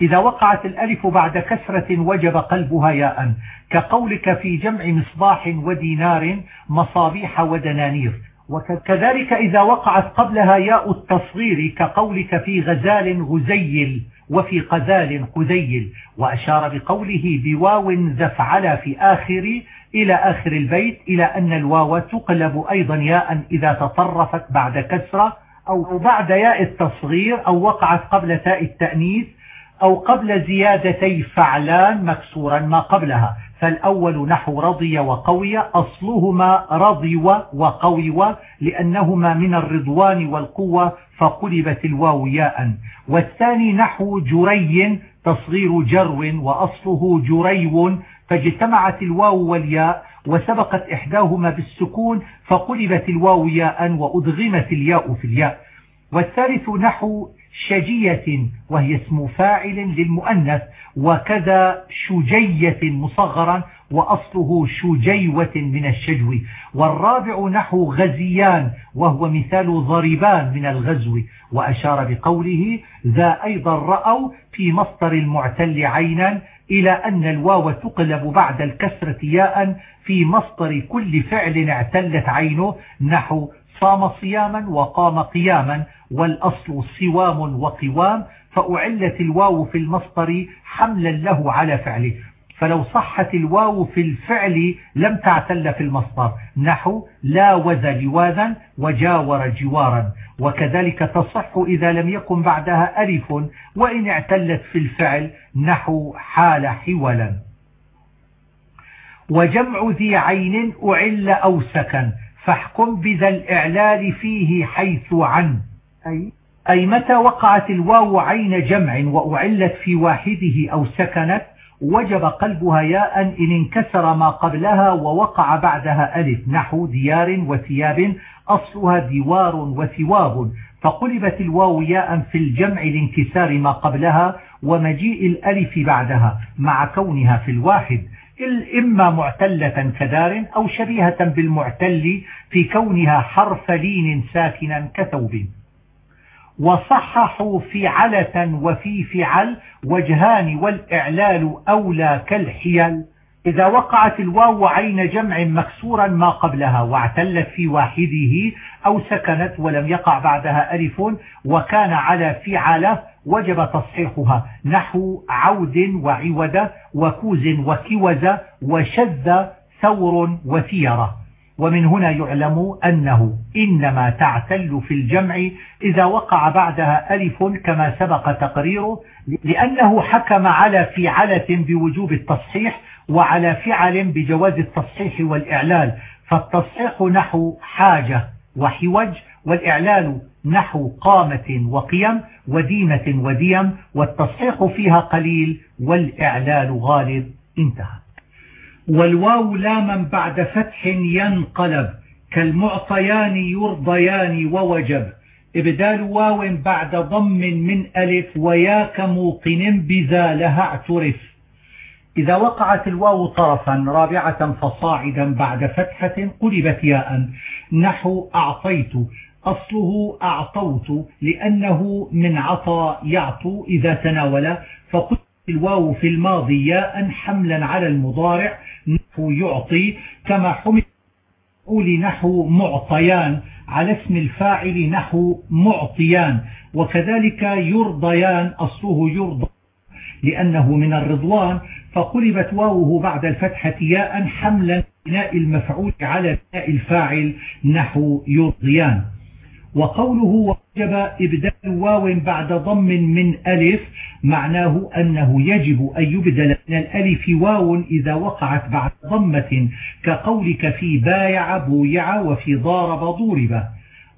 إذا وقعت الألف بعد كسرة وجب قلبها ياء. كقولك في جمع مصباح ودينار مصابيح ودنانير. وكذلك إذا وقعت قبلها ياء التصغير كقولك في غزال غزيل وفي قزال قذيل وأشار بقوله بواو ذفعل في آخر إلى آخر البيت إلى أن الواو تقلب أيضا ياء إذا تطرفت بعد كسرة أو بعد ياء التصغير أو وقعت قبل تاء التأنيث أو قبل زيادتي فعلان مكسورا ما قبلها. فالأول نحو رضي وقوي أصلهما رضي وقوي لأنهما من الرضوان والقوة فقلبت الواو ياء. والثاني نحو جري تصغير جرو وأصله جريو فاجتمعت الواو والياء وسبقت إحداهما بالسكون فقلبت الواو ياء وأدغمت الياء في الياء. والثالث نحو شجية وهي اسم فاعل للمؤنث وكذا شجية مصغرا وأصله شجيوة من الشجو. والرابع نحو غزيان وهو مثال ضربان من الغزو. وأشار بقوله ذا أيضا رأوا في مصدر المعتل عينا إلى أن الواو تقلب بعد الكسرة ياء في مصدر كل فعل اعتلت عينه نحو صام صياما وقام قياما والأصل صوام وقوام فأعلت الواو في المصدر حملا له على فعله. فلو صحت الواو في الفعل لم تعتل في المصدر. نحو لاوز لواذا وجاور جوارا. وكذلك تصح إذا لم يكن بعدها ألف وإن اعتلت في الفعل نحو حال حولا. وجمع ذي عين أعل أو سكن فاحكم بذا الإعلال فيه حيث عن. أي, أي متى وقعت الواو عين جمع وأعلت في واحدة أو سكنت وجب قلبها ياء إن انكسر ما قبلها ووقع بعدها ألف نحو ديار وثياب أصلها دوار وثواب. فقلبت الواو ياء في الجمع لانكسار ما قبلها ومجيء الألف بعدها مع كونها في الواحد. إما معتلة كدار أو شبيهة بالمعتل في كونها حرف لين ساكنا كثوب. وصححوا فعلة وفي فعل وجهان والإعلال أولى كالحيل. إذا وقعت الواو عين جمع مكسورا ما قبلها واعتلت في واحدة أو سكنت ولم يقع بعدها ألف وكان على فعلة وجب تصحيحها. نحو عود وعود وكوز وكوز وشذ ثور وثيرة. ومن هنا يعلم أنه إنما تعتل في الجمع إذا وقع بعدها ألف كما سبق تقريره لأنه حكم على فعلة بوجوب التصحيح وعلى فعل بجواز التصحيح والإعلال. فالتصحيح نحو حاجة وحوج والإعلال نحو قامة وقيم وديمة وديم والتصحيح فيها قليل والإعلال غالب. انتهى. والواو لاما بعد فتح ينقلب كالمعطيان يرضيان ووجب. إبدال واو بعد ضم من ألف وياك موقن بذا لها اعترف إذا وقعت الواو طرفا رابعة فصاعدا بعد فتحة قلبت ياء. نحو أعطيت أصله أعطوت لأنه من عطى يعطو إذا تناول فقلت الواو في الماضي ياء حملا على المضارع نحو يعطي كما حمل نحو معطيان على اسم الفاعل نحو معطيان وكذلك يرضيان أصله يرضى لأنه من الرضوان فقلبت واوه بعد الفتحة ياء حملا بناء المفعول على بناء الفاعل نحو يرضيان. وقوله وجب إبدال واو بعد ضم من ألف معناه أنه يجب أن يبدل من الألف واو إذا وقعت بعد ضمة كقولك في بايع بويع وفي ضارب ضورب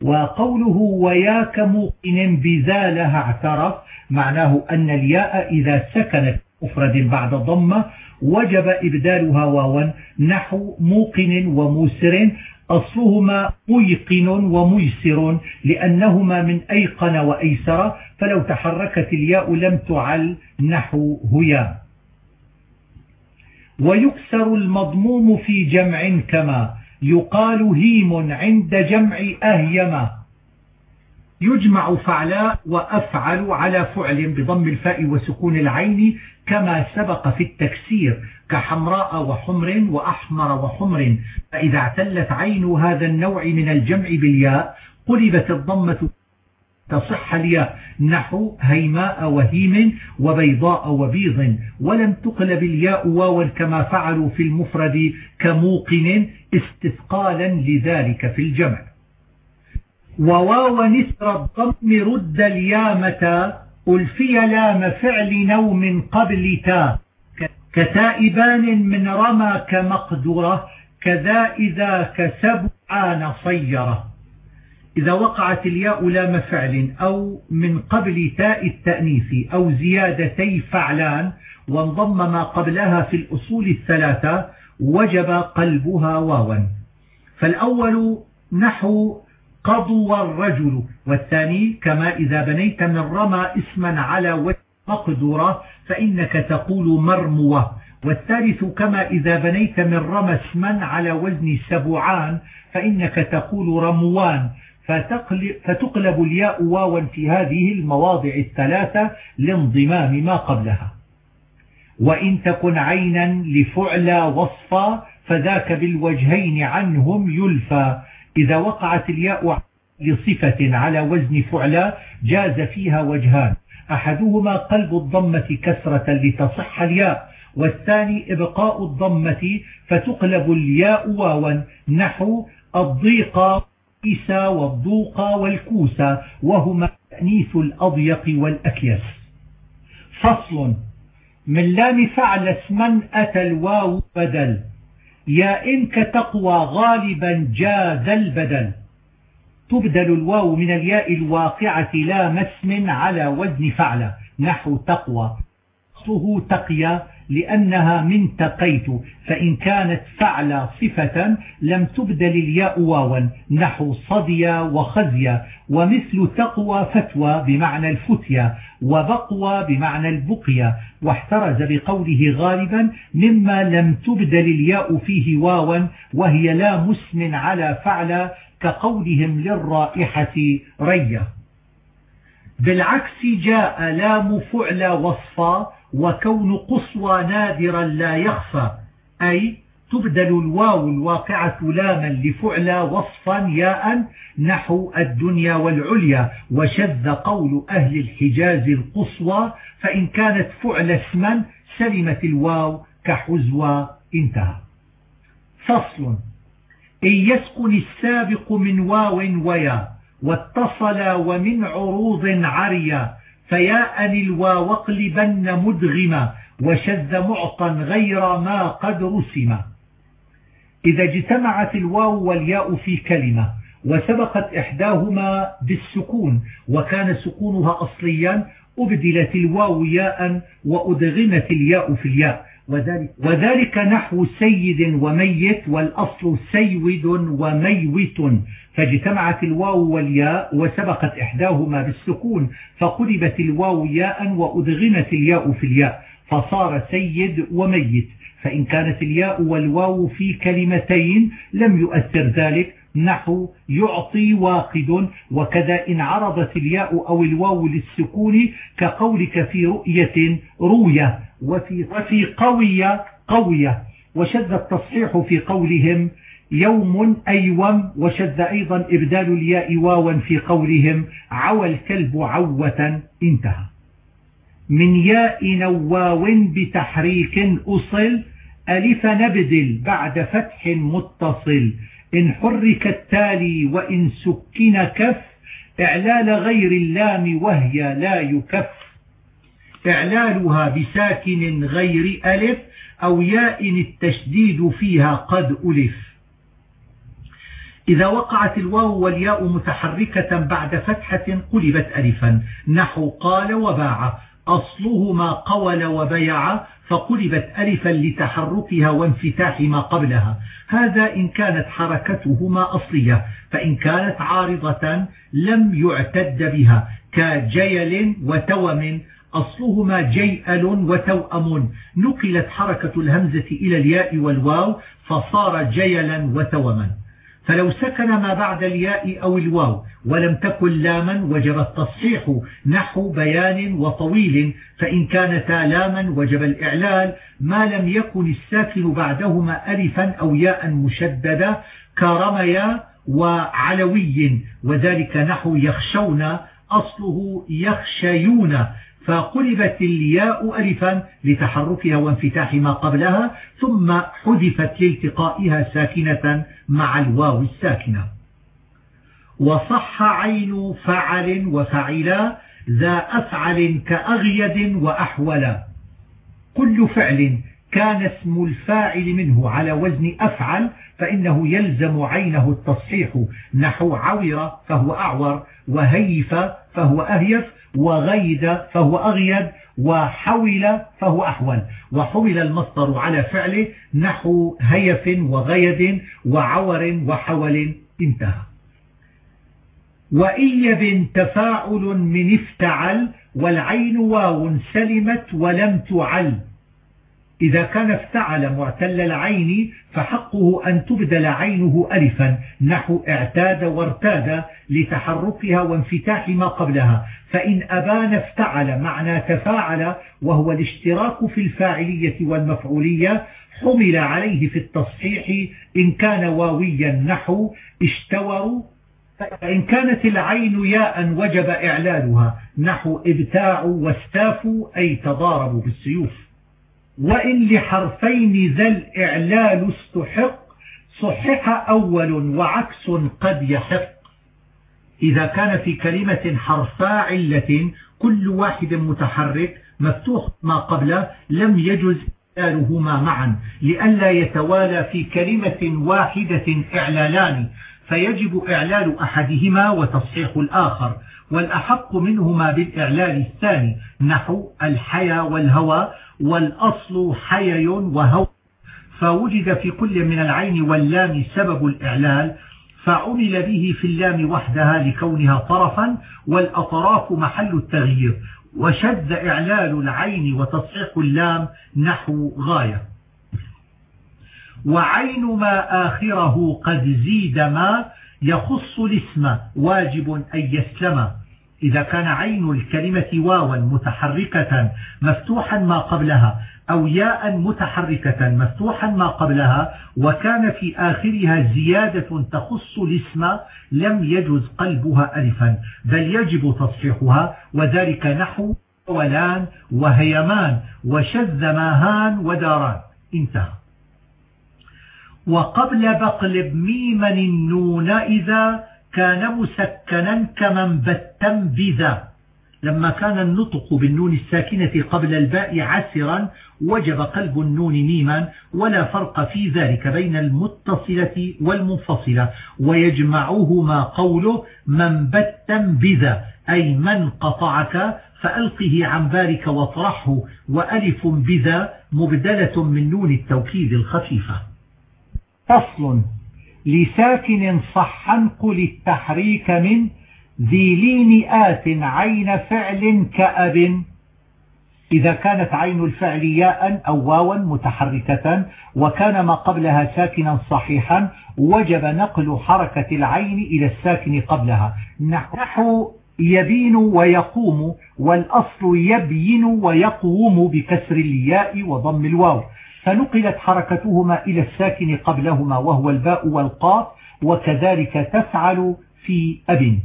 وقوله وياك موقن بذالها اعترف معناه أن الياء إذا سكنت مفرد بعد ضمة وجب إبدالها واوا نحو موقن وموسر أصلهما ميقن وميسر لأنهما من أيقن وأيسر فلو تحركت الياء لم تعل نحو هيا. ويكسر المضموم في جمع كما يقال هيم عند جمع أهيما يجمع فعلاء وأفعل على فعل بضم الفاء وسكون العين كما سبق في التكسير كحمراء وحمر وأحمر وحمر فإذا اعتلت عين هذا النوع من الجمع بالياء قلبت الضمة تصح الياء نحو هيماء وهيم وبيضاء وبيض ولم تقلب الياء واوا كما فعلوا في المفرد كموقن استثقالا لذلك في الجمع. وواو نسر الضم رد اليامة ألفي لام فعل نوم قبل تا. كتائبان من رمى كمقدرة كذا إذا كسبعان صيرة إذا وقعت الياء لام فعل أو من قبل تاء التأنيث أو زيادتي فعلان وانضم ما قبلها في الأصول الثلاثة وجب قلبها واوا. فالأول نحو قضوا الرجل والثاني كما إذا بنيت من رمى اسما على وجه مقدرة فإنك تقول مرموة. والثالث كما إذا بنيت من رمى اسما على وزن سبعان فإنك تقول رموان. فتقلب الياء واوا في هذه المواضع الثلاثة لانضمام ما قبلها. وإن تكن عينا لفعلى وصفا فذاك بالوجهين عنهم يلفى. إذا وقعت الياء لصفة على وزن فعلى جاز فيها وجهان. أحدهما قلب الضمة كسرة لتصح الياء والثاني إبقاء الضمة فتقلب الياء واوا نحو الضيق إيسى والضوق والكوسى وهما تأنيث الأضيق والأكيس فصل من لام فعل اسما أتى الواو بدل يا إن كتقوى غالبا جاز البدل. تبدل الواو من الياء الواقعة لا مسم على وزن فعل. نحو تقوى. أصله تقيا لأنها من تقيت. فإن كانت فعل صفة لم تبدل الياء واوا. نحو صدي وخزي ومثل تقوى فتوى بمعنى الفتية وبقوى بمعنى البقية واحترز بقوله غالبا مما لم تبدل الياء فيه واوا. وهي لا مسم على فعل كقولهم للرائحة رية. بالعكس جاء لام فعل وصفا وكون قصوى نادرا لا يخفى أي تبدل الواو الواقعة لاما لفعل وصفا ياء نحو الدنيا والعليا. وشذ قول أهل الحجاز القصوى فإن كانت فعل اسما سلمت الواو كحزوى انتهى. فصل. إن يسكن السابق من واو ويا واتصل ومن عروض عريا فياء الواو اقلبن مدغما وشذ معطا غير ما قد رسم إذا اجتمعت الواو والياء في كلمة وسبقت إحداهما بالسكون وكان سكونها أصليا أبدلت الواو ياء وأدغمت الياء في الياء. وذلك, وذلك نحو سيد وميت والأصل سيود وميوت. فاجتمعت الواو والياء وسبقت إحداهما بالسكون فقلبت الواو ياء وأدغمت الياء في الياء فصار سيد وميت. فإن كانت الياء والواو في كلمتين لم يؤثر ذلك نحو يعطي واقد وكذا إن عرضت الياء أو الواو للسكون كقولك في رؤية روية وفي, وفي قوية قوية. وشذ التصحيح في قولهم يوم أيوم وشذ أيضا إبدال الياء واوا في قولهم عوى الكلب عوة انتهى. من ياء نواو بتحريك أصل ألف نبدل بعد فتح متصل. إن حرك التالي وإن سكن كف إعلال غير اللام وهي لا يكف. إعلالها بساكن غير ألف أو ياء التشديد فيها قد ألف. إذا وقعت الواو والياء متحركة بعد فتحة قلبت ألفا. نحو قال وباع. أصلهما قول وبيع فقلبت ألفا لتحركها وانفتاح ما قبلها. هذا إن كانت حركتهما أصلية فإن كانت عارضة لم يعتد بها. كجيل وتوم أصلهما جيئل وتوأم. نقلت حركة الهمزة إلى الياء والواو فصار جيلا وتوما. فلو سكن ما بعد الياء أو الواو ولم تكن لاما وجب التصحيح نحو بيان وطويل فإن كانتا لاما وجب الإعلال ما لم يكن الساكن بعدهما ألفا أو ياء مشددة كرميا وعلوي وذلك نحو يخشون أصله يخشيون. فقلبت الياء ألفا لتحركها وانفتاح ما قبلها ثم حذفت لالتقائها ساكنة مع الواو الساكنة. وصح عين فعل وفعلا ذا أفعل كأغيد وأحولا. كل فعل كان اسم الفاعل منه على وزن أفعل فإنه يلزم عينه التصحيح. نحو عور فهو أعور وهيف فهو أهيف وغيد فهو أغيد وحول فهو أحول. وحول المصدر على فعله نحو هيف وغيد وعور وحول انتهى. وإيب تفاعل من افتعل والعين واو سلمت ولم تعل. إذا كان افتعل معتل العين فحقه أن تبدل عينه ألفا. نحو اعتاد وارتاد لتحركها وانفتاح ما قبلها. فإن أبان افتعل معنى تفاعل وهو الاشتراك في الفاعلية والمفعولية حمل عليه في التصحيح. إن كان واويا نحو اشتوروا فإن كانت العين ياء وجب إعلالها. نحو ابتاعوا واستافوا أي تضاربوا بالسيوف. وإن لحرفين ذا الإعلال استحق صحح أول وعكس قد يحق. إذا كان في كلمة حرفا علة كل واحد متحرك مفتوح ما قبله لم يجز إعلالهما معا لئلا يتوالى في كلمة واحدة إعلالان فيجب إعلال أحدهما وتصحيح الآخر. والأحق منهما بالإعلال الثاني نحو الحيا والهوى. والأصل حيي وهو فوجد في كل من العين واللام سبب الإعلال فعمل به في اللام وحدها لكونها طرفا والأطراف محل التغيير وشد إعلال العين وتصحيح اللام نحو غاية. وعين ما آخره قد زيد ما يخص الاسم واجب أن يسلم. إذا كان عين الكلمة واوا متحركة مفتوحا ما قبلها أو ياء متحركة مفتوحا ما قبلها وكان في آخرها زيادة تخص الاسم لم يجز قلبها ألفا بل يجب تصحيحها وذلك نحو ولان وهيمان وشذ ماهان وداران. انتهى. وقبل بقلب ميما النون إذا كان مسكنا كمن بتم بذا لما كان النطق بالنون الساكنة قبل الباء عسرا وجب قلب النون ميما ولا فرق في ذلك بين المتصلة والمنفصلة. ويجمعهما قوله من بتم بذا أي من قطعك فألقه عن بارك واطرحه وألف بذا مبدلة من نون التوكيد الخفيفة. فصل. لساكن صحا قل التحريك من ذي لين آت عين فعل كأب. إذا كانت عين الفعل ياء أو واوا متحركة وكان ما قبلها ساكنا صحيحا وجب نقل حركة العين إلى الساكن قبلها. نحو يبين ويقوم والأصل يبين ويقوم بكسر الياء وضم الواو. فنقلت حركتهما إلى الساكن قبلهما وهو الباء والقاف وكذلك تفعل في أب.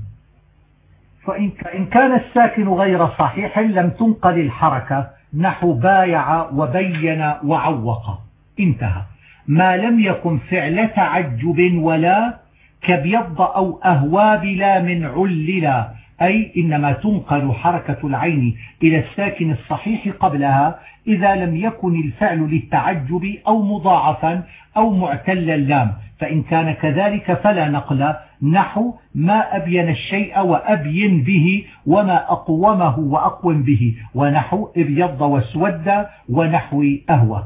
فإن كان الساكن غير صحيح لم تنقل الحركة نحو بايع وبين وعوق. انتهى. ما لم يكن فعل تعجب ولا كبيض أو أهوى بلا من عللا أي إنما تنقل حركة العين إلى الساكن الصحيح قبلها إذا لم يكن الفعل للتعجب أو مضاعفا أو معتل اللام فإن كان كذلك فلا نقل. نحو ما أبين الشيء وأبين به وما أقومه وأقوم به. ونحو ابيض واسود ونحو أهوى.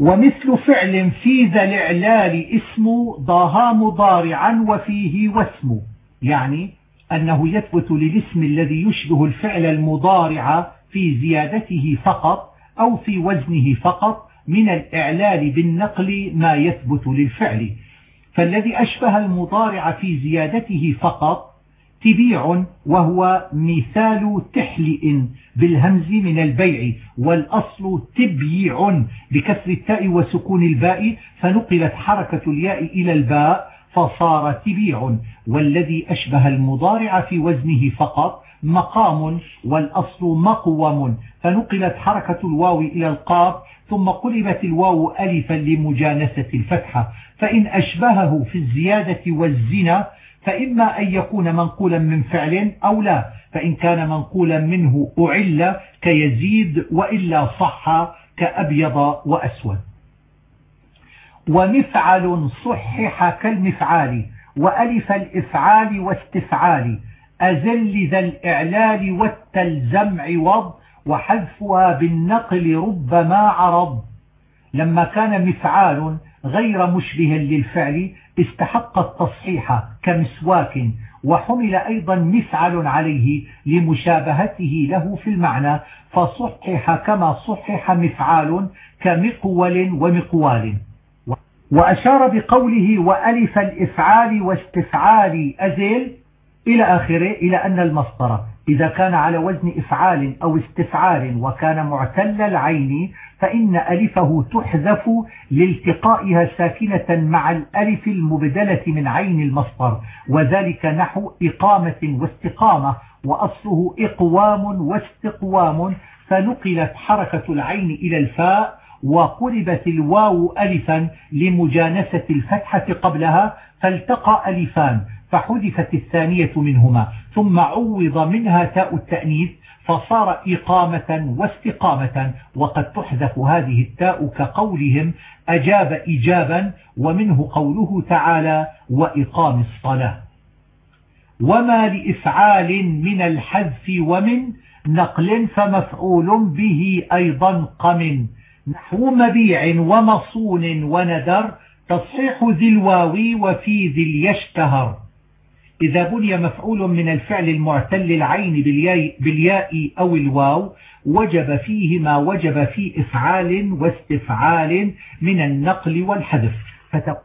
ومثل فعل في ذا الإعلال اسم ضاها مضارعا وفيه واسم يعني أنه يثبت للاسم الذي يشبه الفعل المضارع في زيادته فقط أو في وزنه فقط من الإعلال بالنقل ما يثبت للفعل. فالذي أشبه المضارع في زيادته فقط تبيع وهو مثال تحلئ بالهمز من البيع والأصل تبيع بكسر التاء وسكون الباء فنقلت حركة الياء إلى الباء فصار تبيع. والذي أشبه المضارع في وزنه فقط مقام والأصل مقوم. فنقلت حركة الواو إلى القاف ثم قلبت الواو ألفا لمجانسة الفتحة. فإن أشبهه في الزيادة والزنا فإما أن يكون منقولا من فعل أو لا. فإن كان منقولا منه أعل كيزيد وإلا صح كأبيض وأسود. ومفعل صحح كالمفعال وألف الإفعال واستفعال. أزل ذا الإعلال والتلزم عوض وحذفها بالنقل ربما عرض. لما كان مفعال غير مشبه للفعل استحق التصحيح كمسواك وحمل أيضا مفعل عليه لمشابهته له في المعنى فصحح كما صحح مفعال كمقول ومقوال. وأشار بقوله وألف الإفعال واستفعال أزل إلى آخره إلى أن المصدر إذا كان على وزن إفعال أو استفعال وكان معتل العين فإن ألفه تحذف لالتقائها ساكنة مع الألف المبدلة من عين المصدر وذلك نحو إقامة واستقامة وأصله إقوام واستقوام فنقلت حركة العين إلى الفاء وقلبت الواو ألفا لمجانسة الفتحة قبلها فالتقى ألفان. فحذفت الثانية منهما ثم عوض منها تاء التأنيث فصار إقامة واستقامة وقد تحذف هذه التاء كقولهم أجاب إجابا ومنه قوله تعالى وإقام الصلاة. وما لإفعال من الحذف ومن نقل فمفعول به أيضا قم نحو مبيع ومصون وندر تصحيح ذي الواو وفي ذي اليشتهر. إذا بني مفعول من الفعل المعتل العين بالياء, أو الواو وجب فيه ما وجب في إفعال واستفعال من النقل والحذف.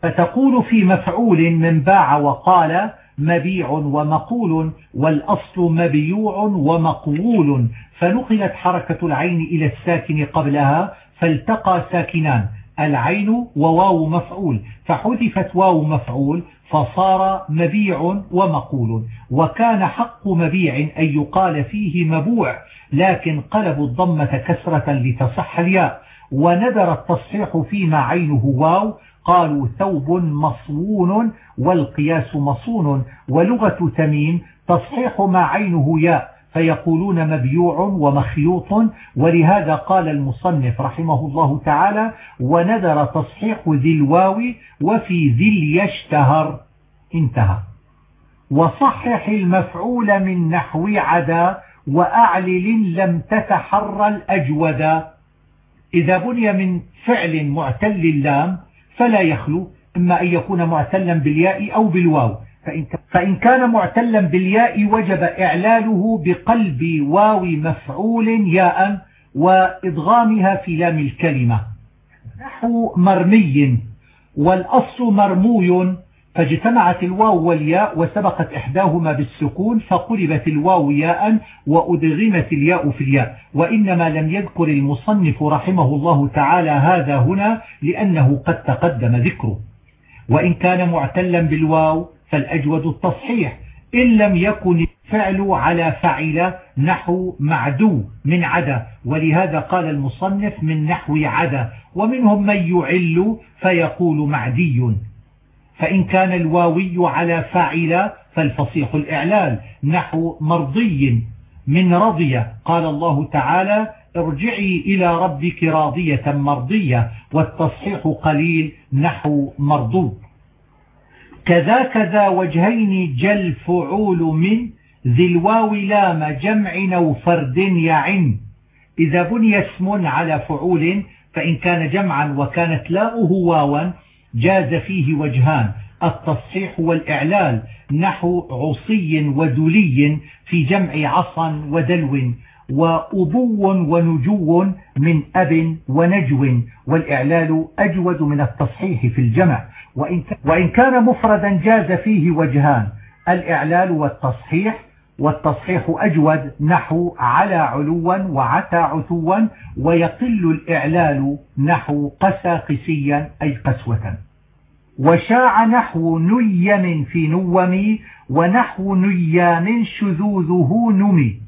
فتقول في مفعول من باع وقال مبيع ومقول والأصل مبيوع ومقول. فنقلت حركة العين إلى الساكن قبلها فالتقى ساكنان. العين وواو مفعول. فحذفت واو مفعول فصار مبيع ومقول. وكان حق مبيع أن يقال فيه مبوع لكن قلبوا الضمة كسرة لتصح الياء. وندر التصحيح فيما عينه واو. قالوا ثوب مصون والقياس مصون ولغة تميم تصحيح ما عينه ياء. فيقولون مبيوع ومخيوط ولهذا قال المصنف رحمه الله تعالى ونذر تصحيح ذي الواو وفي ذي يشتهر انتهى. وصحح المفعول من نحو عدا وأعلل لم تتحر الأجودا إذا بني من فعل معتل اللام فلا يخلو إما أن يكون معتلا بالياء أو بالواو. فإن كان معتلا بالياء وجب إعلاله بقلب واو مفعول ياء وإضغامها في لام الكلمة. نحو مرمي والأصل مرموي فاجتمعت الواو والياء وسبقت إحداهما بالسكون فقلبت الواو ياء وأدغمت الياء في الياء. وإنما لم يذكر المصنف رحمه الله تعالى هذا هنا لأنه قد تقدم ذكره. وإن كان معتلا بالواو فالأجود التصحيح. إن لم يكن الفعل على فعل نحو معدو من عدا. ولهذا قال المصنف من نحو عدا. ومنهم من يعل فيقول معدي. فإن كان الواوي على فاعل فالفصيح الإعلال. نحو مرضي من رضية قال الله تعالى ارجعي إلى ربك راضية مرضية. والتصحيح قليل نحو مردود كذا كذا وجهين جل فعول من ذي الواو لام جمع أو فرد يعن. إذا بني اسم على فعول فإن كان جمعا وكانت لاؤه واوا جاز فيه وجهان. التصحيح والإعلال نحو عصي ودلي في جمع عصا ودلو وأبو ونجو من أب ونجو. والإعلال أجود من التصحيح في الجمع. وإن كان مفردا جاز فيه وجهان الإعلال والتصحيح والتصحيح أجود نحو على علوا وعتى عتوا ويقل الإعلال نحو قسى قسيا أي قسوة. وشاع نحو نيم في نوم ونحو نيام شذوذه نمي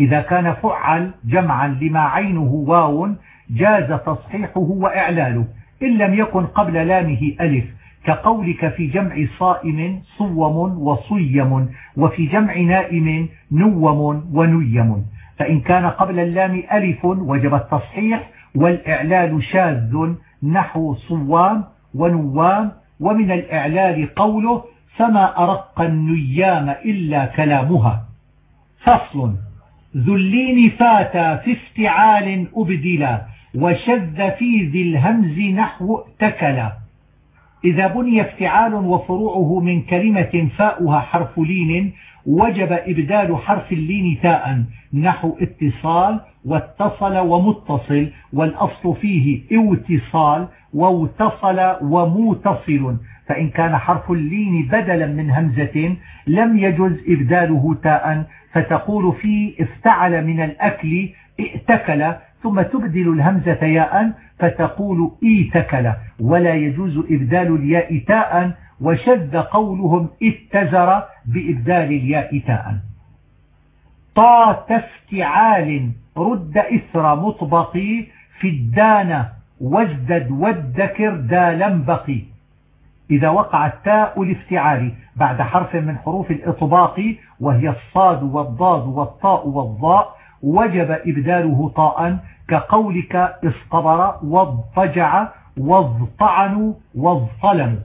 إذا كان فعل جمعا لما عينه واو جاز تصحيحه وإعلاله. إن لم يكن قبل لامه ألف. كقولك في جمع صائم صوم وصيم وفي جمع نائم نوم ونيم. فإن كان قبل اللام ألف وجب التصحيح والإعلال شاذ نحو صوام ونوام ومن الإعلال قوله فما أرق النيام إلا كلامها. فصل ذلين فاتا في افتعال أبدلا وشذ في ذي الهمز نحو اتكلا إذا بني افتعال وفروعه من كلمة فاؤها حرف لين وجب إبدال حرف اللين تاء نحو اتصال واتصل ومتصل والأصل فيه اوتصال واتصل وموتصل. فإن كان حرف اللين بدلا من همزة لم يجز إبداله تاء فتقول في افتعل من الأكل ائتكل ثم تبدل الهمزة ياء فتقول إيتكل ولا يجوز إبدال الياء تاء وشذ قولهم اتزر بإبدال الياء تاء. طا تفتعال رد إثر مطبقي في الدانة وازدد والذكر دالا بقي. إذا وقع التاء الافتعال بعد حرف من حروف الإطباق وهي الصاد والضاد والطاء والضاء وجب إبداله طاء كقولك اصطبر واضطجع واضطعنوا واضطلموا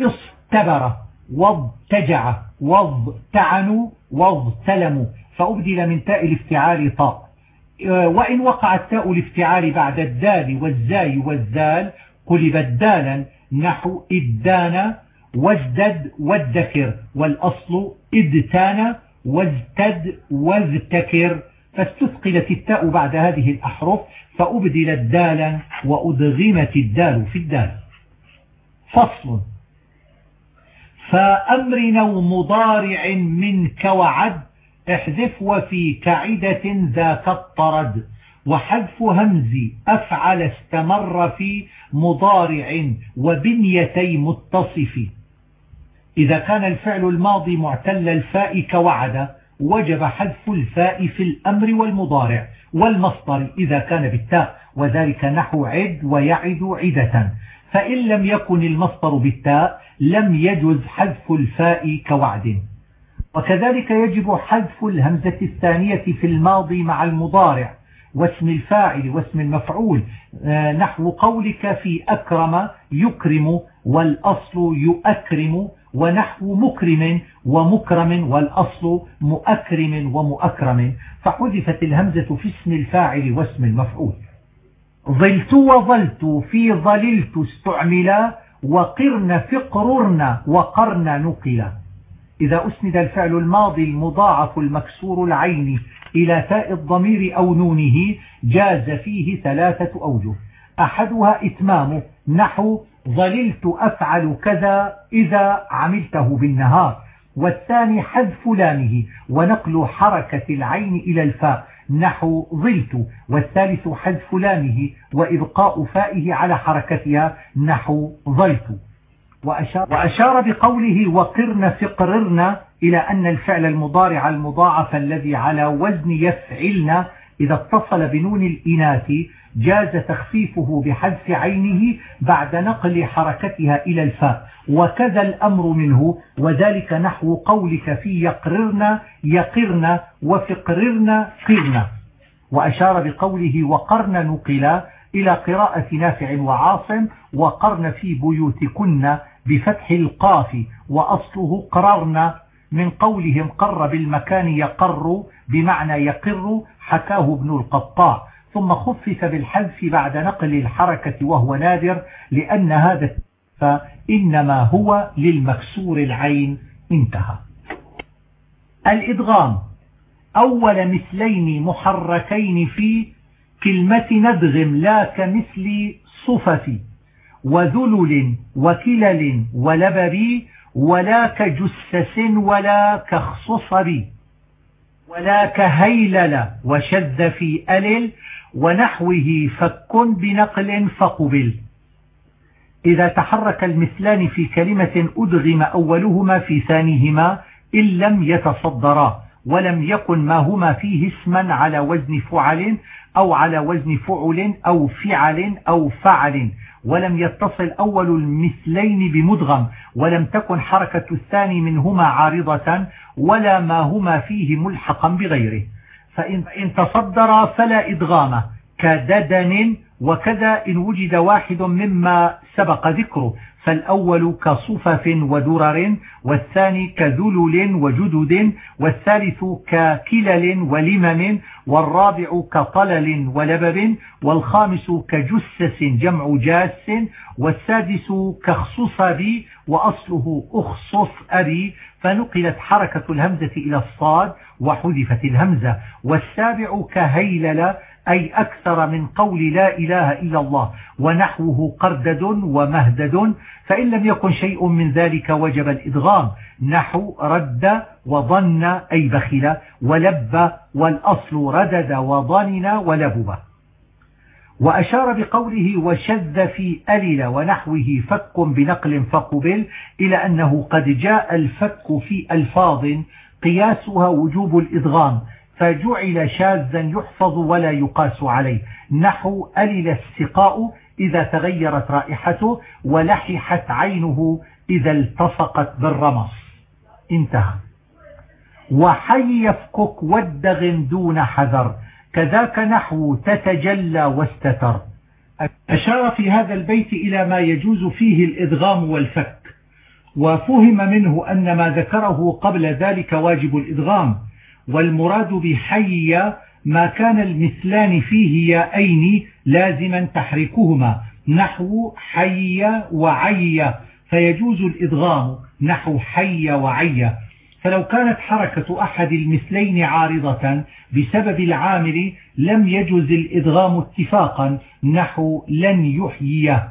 اصطبر واضتجع واضتعنوا واضتلموا فأبدل من تاء الافتعال طاء. وإن وقع التاء الافتعال بعد الدال والزاي والذال قلبت دالا نحو إدان وازدد وادكر. والأصل إدتان وازتد واذتكر فاستثقلت التاء بعد هذه الأحرف فأبدلت دالا وأدغمت الدال في الدال. فصل. فأمر أو مضارع منك وعد احذف وفي كعدة ذاك الطرد. وحذف همز أفعل استمر في مضارع وبنيتي متصف. إذا كان الفعل الماضي معتل الفاء كوعد وجب حذف الفاء في الأمر والمضارع والمصدر إذا كان بالتاء وذلك نحو عد ويعد عدة. فإن لم يكن المصدر بالتاء لم يجز حذف الفاء كوعد. وكذلك يجب حذف الهمزة الثانية في الماضي مع المضارع واسم الفاعل واسم المفعول. آه، نحو قولك في أكرم يكرم والأصل يؤكرم ونحو مكرم ومكرم والأصل مؤكرم ومؤكرم. فحذفت الهمزة في اسم الفاعل واسم المفعول. ظلت وظلت في ظللت استعملا وقرن فقررن وقرن نقلا إذا أسند الفعل الماضي المضاعف المكسور العين إلى تاء الضمير أو نونه جاز فيه ثلاثة أوجه. أحدها إتمامه نحو ظللت أفعل كذا إذا عملته بالنهار والثاني حذف لامه ونقل حركة العين إلى الفاء نحو ظلت والثالث حذف لامه وإبقاء فائه على حركتها نحو ظلت. وأشار, وأشار بقوله وقرن فقررن إلى أن الفعل المضارع المضاعف الذي على وزن يفعلن إذا اتصل بنون الإناث جاز تخفيفه بحذف عينه بعد نقل حركتها إلى الفاء وكذا الأمر منه وذلك نحو قولك في يقررن يقرن وفقررن قرن. وأشار بقوله وقرن نقلا إلى قراءة نافع وعاصم وقرن في بيوتكن بفتح القاف وأصله قررن. من قولهم قر بالمكان يقر بمعنى يقر حكاه ابن القطاع ثم خفف بالحذف بعد نقل الحركة وهو نادر لأن هذا فإنما هو للمكسور العين انتهى. الإدغام أول مثلين محركين في كلمة ندغم لا كمثل صفف وذلل وكلل ولبب ولا كجسس ولا كخصصر ولا كهيلل وشذ في ألل ونحوه فك بنقل فقبل. إذا تحرك المثلان في كلمة أدغم أولهما في ثانيهما إن لم يتصدرا ولم يكن ما هما فيه اسما على وزن فعل أو على وزن فعل أو فعل أو فعل. ولم يتصل أول المثلين بمدغم ولم تكن حركة الثاني منهما عارضة ولا ما هما فيه ملحقا بغيره. فإن تصدر فلا إدغام. كددن وكذا إن وجد واحد مما سبق ذكره. فالأول كصفف ودرر والثاني كذلل وجدد والثالث ككلل ولمم والرابع كطلل ولبب والخامس كجسس جمع جاس والسادس كخصص بي وأصله أخصص أبي. فنقلت حركة الهمزة إلى الصاد وحذفت الهمزة. والسابع كهيلل أي أكثر من قول لا إله إلا الله ونحوه قردد ومهدد فإن لم يكن شيء من ذلك وجب الإدغام. نحو رد وظن أي بخل ولب والأصل ردد وظنن ولبب وأشار بقوله وشذ في ألل ونحوه فك بنقل فقبل إلى أنه قد جاء الفك في ألفاظ قياسها وجوب الإدغام. فجعل شاذا يحفظ ولا يقاس عليه. نحو ألل السقاء إذا تغيرت رائحته ولححت عينه إذا التصقت بالرمص. انتهى. وحي يفكك والدغن دون حذر. كذاك نحو تتجلى واستتر. أشار في هذا البيت إلى ما يجوز فيه الإدغام والفك. وفهم منه أن ما ذكره قبل ذلك واجب الإدغام. والمراد بحي ما كان المثلان فيه يائين لازما تحريكهما نحو حي وعي فيجوز الإدغام نحو حي وعي. فلو كانت حركة أحد المثلين عارضة بسبب العامل لم يجوز الإدغام اتفاقا نحو لن يحييه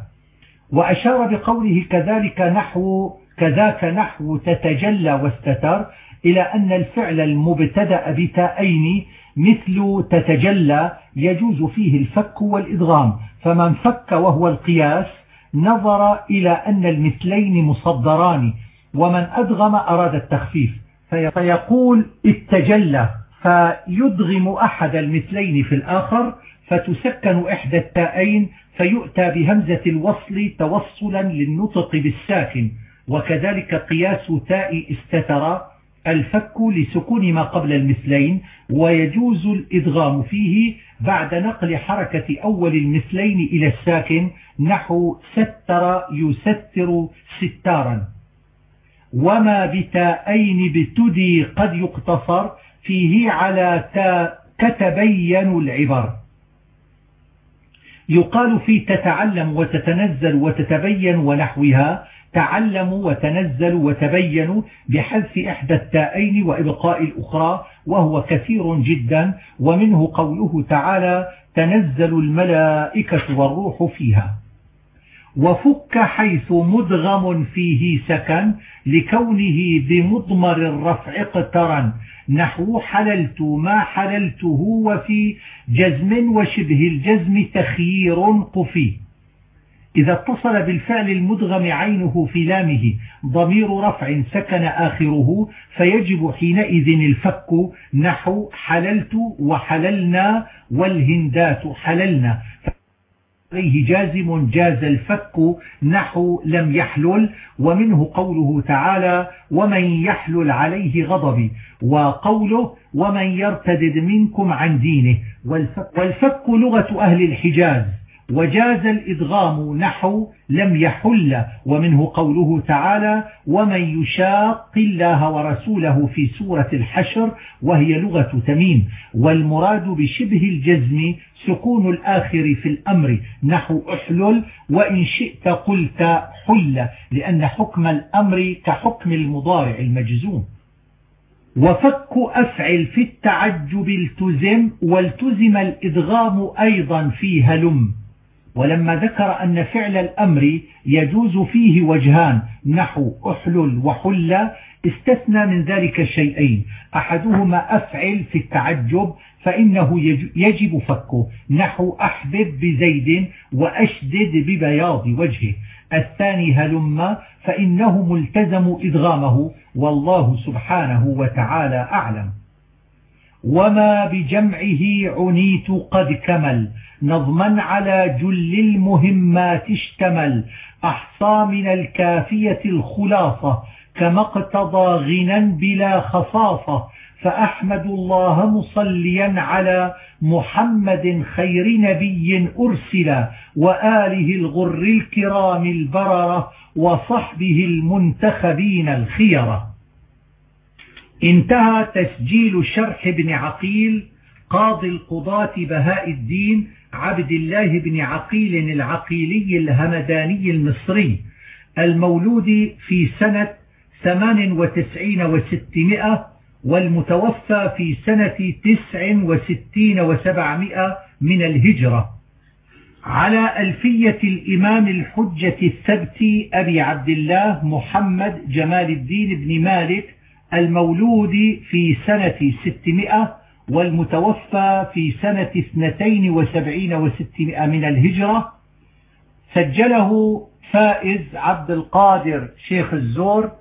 وأشار بقوله كذلك نحو كذاك نحو تتجلى واستتر إلى أن الفعل المبتدأ بتائين مثل تتجلى يجوز فيه الفك والإدغام. فمن فك وهو القياس نظر إلى أن المثلين مصدران ومن أدغم أراد التخفيف. فيقول اتجلى فيدغم أحد المثلين في الآخر فتسكن إحدى التائين فيؤتى بهمزة الوصل توصلا للنطق بالساكن. وكذلك قياس تاء استتر الفك لسكون ما قبل المثلين ويجوز الإدغام فيه بعد نقل حركة أول المثلين إلى الساكن نحو ستر يستر ستارا. وما بتاءين بتدي قد يقتصر فيه على تاء كتبين العبر. يقال في تتعلم وتتنزل وتتبين ونحوها تعلموا وتنزلوا وتبينوا بحذف إحدى التائين وإبقاء الأخرى وهو كثير جدا ومنه قوله تعالى تنزل الملائكة والروح فيها. وفك حيث مدغم فيه سكن لكونه بمضمر الرفع اقترن نحو حللت ما حللته وفي جزم وشبه الجزم تخيير قفي. إذا اتصل بالفعل المدغم عينه في لامه ضمير رفع سكن آخره فيجب حينئذ الفك نحو حللت وحللنا والهندات حللنا. عليه جازم جاز الفك نحو لم يحلل ومنه قوله تعالى ومن يحلل عليه غضبي وقوله ومن يرتدد منكم عن دينه والفك, والفك لغة أهل الحجاز. وجاز الإدغام نحو لم يحل ومنه قوله تعالى ومن يشاق الله ورسوله في سورة الحشر وهي لغة تميم والمراد بشبه الجزم سكون الآخر في الأمر نحو أحلل وإن شئت قلت حل لأن حكم الأمر كحكم المضارع المجزوم. وفك أفعل في التعجب التزم والتزم الإدغام أيضا في هلم ولما ذكر أن فعل الأمر يجوز فيه وجهان نحو أحلل وحل استثنى من ذلك الشيئين أحدهما أفعل في التعجب فإنه يجب فكه نحو أحبب بزيد وأشدد ببياض وجهه. الثاني هلم فإنه ملتزم إدغامه والله سبحانه وتعالى أعلم. وما بجمعه عنيت قد كمل نظما على جل المهمات اشتمل أحصى من الكافية الخلاصة كما اقتضى غنى بلا خصاصة فأحمد الله مصليا على محمد خير نبي أرسل وآله الغر الكرام البررة وصحبه المنتخبين الخيرة انتهى تسجيل شرح ابن عقيل قاضي القضاة بهاء الدين عبد الله بن عقيل العقيلي الهمداني المصري المولود في سنة ثمان وتسعين وستمائة والمتوفى في سنة تسع وستين وسبعمائة من الهجرة. على ألفية الإمام الحجة الثبت أبي عبد الله محمد جمال الدين بن مالك المولود في سنة ستمائة والمتوفى في سنة اثنتين وسبعين وستمائة من الهجرة. سجله فائز عبد القادر شيخ الزور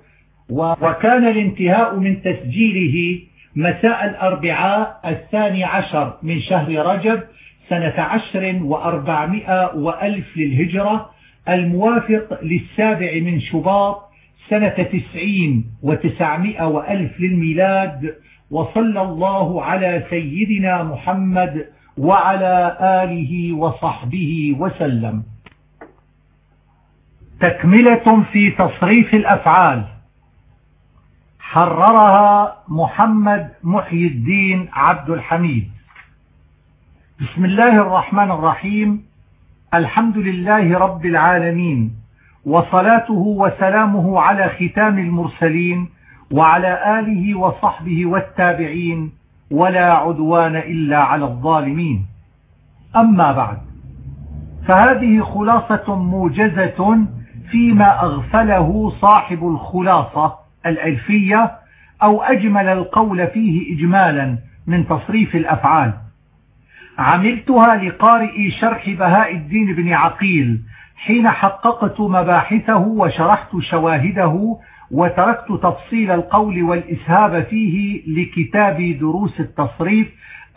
وكان الانتهاء من تسجيله مساء الأربعاء الثاني عشر من شهر رجب سنة عشر وأربعمائة وألف للهجرة الموافق للسابع من شباط سنة تسعين وتسعمائة وألف للميلاد وصلى الله على سيدنا محمد وعلى آله وصحبه وسلم. تكملة في تصريف الأفعال. حررها محمد محي الدين عبد الحميد. بسم الله الرحمن الرحيم. الحمد لله رب العالمين. وصلاته وسلامه على ختام المرسلين وعلى آله وصحبه والتابعين ولا عدوان إلا على الظالمين. أما بعد فهذه خلاصة موجزة فيما أغفله صاحب الخلاصة الألفية أو أجمل القول فيه إجمالا من تصريف الأفعال. عملتها لقارئ شرح بهاء الدين بن عقيل حين حققت مباحثه وشرحت شواهده وتركت تفصيل القول والإسهاب فيه لكتاب دروس التصريف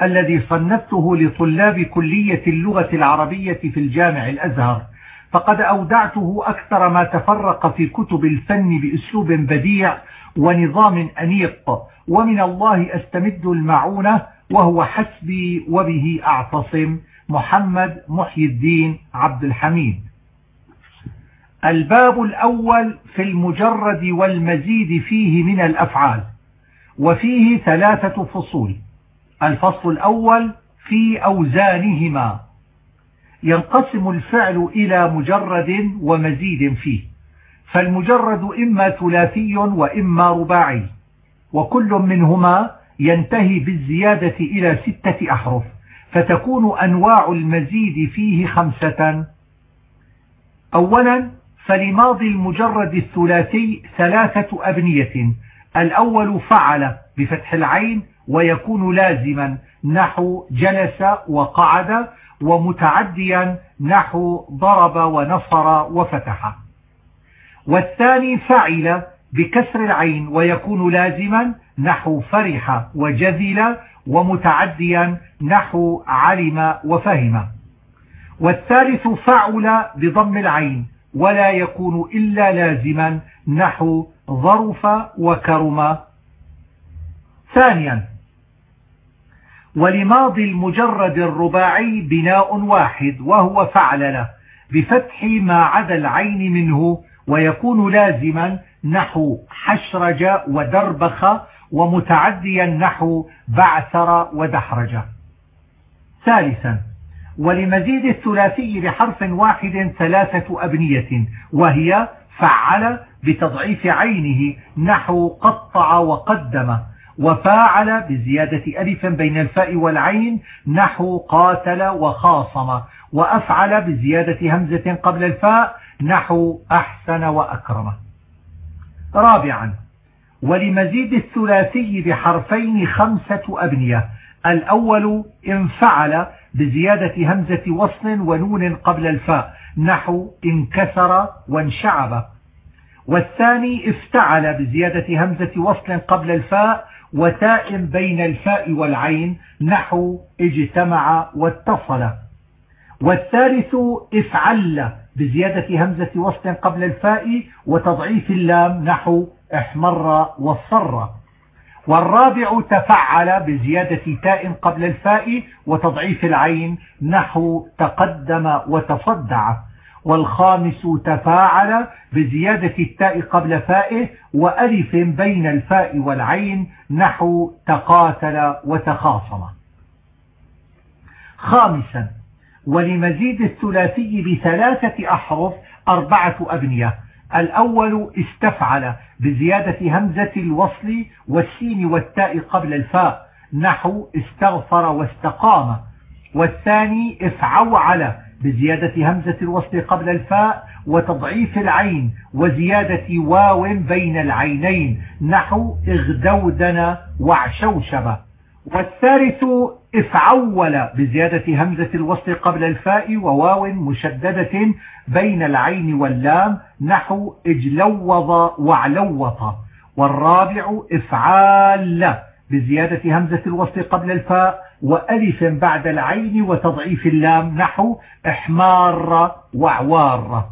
الذي صنفته لطلاب كلية اللغة العربية في الجامع الأزهر. فقد أودعته أكثر ما تفرق في كتب الفن بأسلوب بديع ونظام أنيق. ومن الله أستمد المعونة وهو حسبي وبه أعتصم. محمد محي الدين عبد الحميد. الباب الأول في المجرد والمزيد فيه من الأفعال وفيه ثلاثة فصول. الفصل الأول في أوزانهما. ينقسم الفعل إلى مجرد ومزيد فيه. فالمجرد إما ثلاثي وإما رباعي وكل منهما ينتهي بالزيادة إلى ستة أحرف فتكون أنواع المزيد فيه خمسة. أولا فلماضي المجرد الثلاثي ثلاثة أبنية. الأول فعل بفتح العين ويكون لازما نحو جلس وقعد ومتعديا نحو ضرب ونصر وفتح. والثاني فعل بكسر العين ويكون لازما نحو فرح وجذل ومتعديا نحو علم وفهم. والثالث فعل بضم العين ولا يكون إلا لازما. نحو ظرف وكرم. ثانيا ولماضي المجرد الرباعي بناء واحد وهو فعل له. بفتح ما عدا العين منه ويكون لازما. نحو حشرج ودربخ ومتعديا نحو بعثر ودحرج. ثالثا ولمزيد الثلاثي بحرف واحد ثلاثة أبنية وهي فعل بتضعيف عينه نحو قطع وقدم وفاعل بزيادة ألف بين الفاء والعين نحو قاتل وخاصم وأفعل بزيادة همزة قبل الفاء نحو أحسن وأكرم. رابعا ولمزيد الثلاثي بحرفين خمسة أبنية الأول إن فعل بزيادة همزة وصل ونون قبل الفاء. نحو انكسر وانشعب. والثاني افتعل بزيادة همزة وصل قبل الفاء وتاء بين الفاء والعين. نحو اجتمع واتصل. والثالث افعل بزيادة همزة وصل قبل الفاء وتضعيف اللام. نحو احمر واصفر. والرابع تفعل بزيادة تاء قبل الفاء وتضعيف العين نحو تقدم وتصدع. والخامس تفاعل بزيادة التاء قبل فائه وألف بين الفاء والعين نحو تقاتل وتخاصم. خامسا ولمزيد الثلاثي بثلاثة أحرف أربعة أبنية. الأول استفعل بزيادة همزة الوصل والسين والتاء قبل الفاء نحو استغفر واستقام. والثاني افعوعل بزيادة همزة الوصل قبل الفاء وتضعيف العين وزيادة واو بين العينين نحو اغدودن وعشوشب. والثالث افعول بزيادة همزة الوصل قبل الفاء وواو مشددة بين العين واللام نحو اجلوض وعلوط والرابع افعال بزيادة همزة الوصل قبل الفاء وألف بعد العين وتضعيف اللام نحو احمار وعوار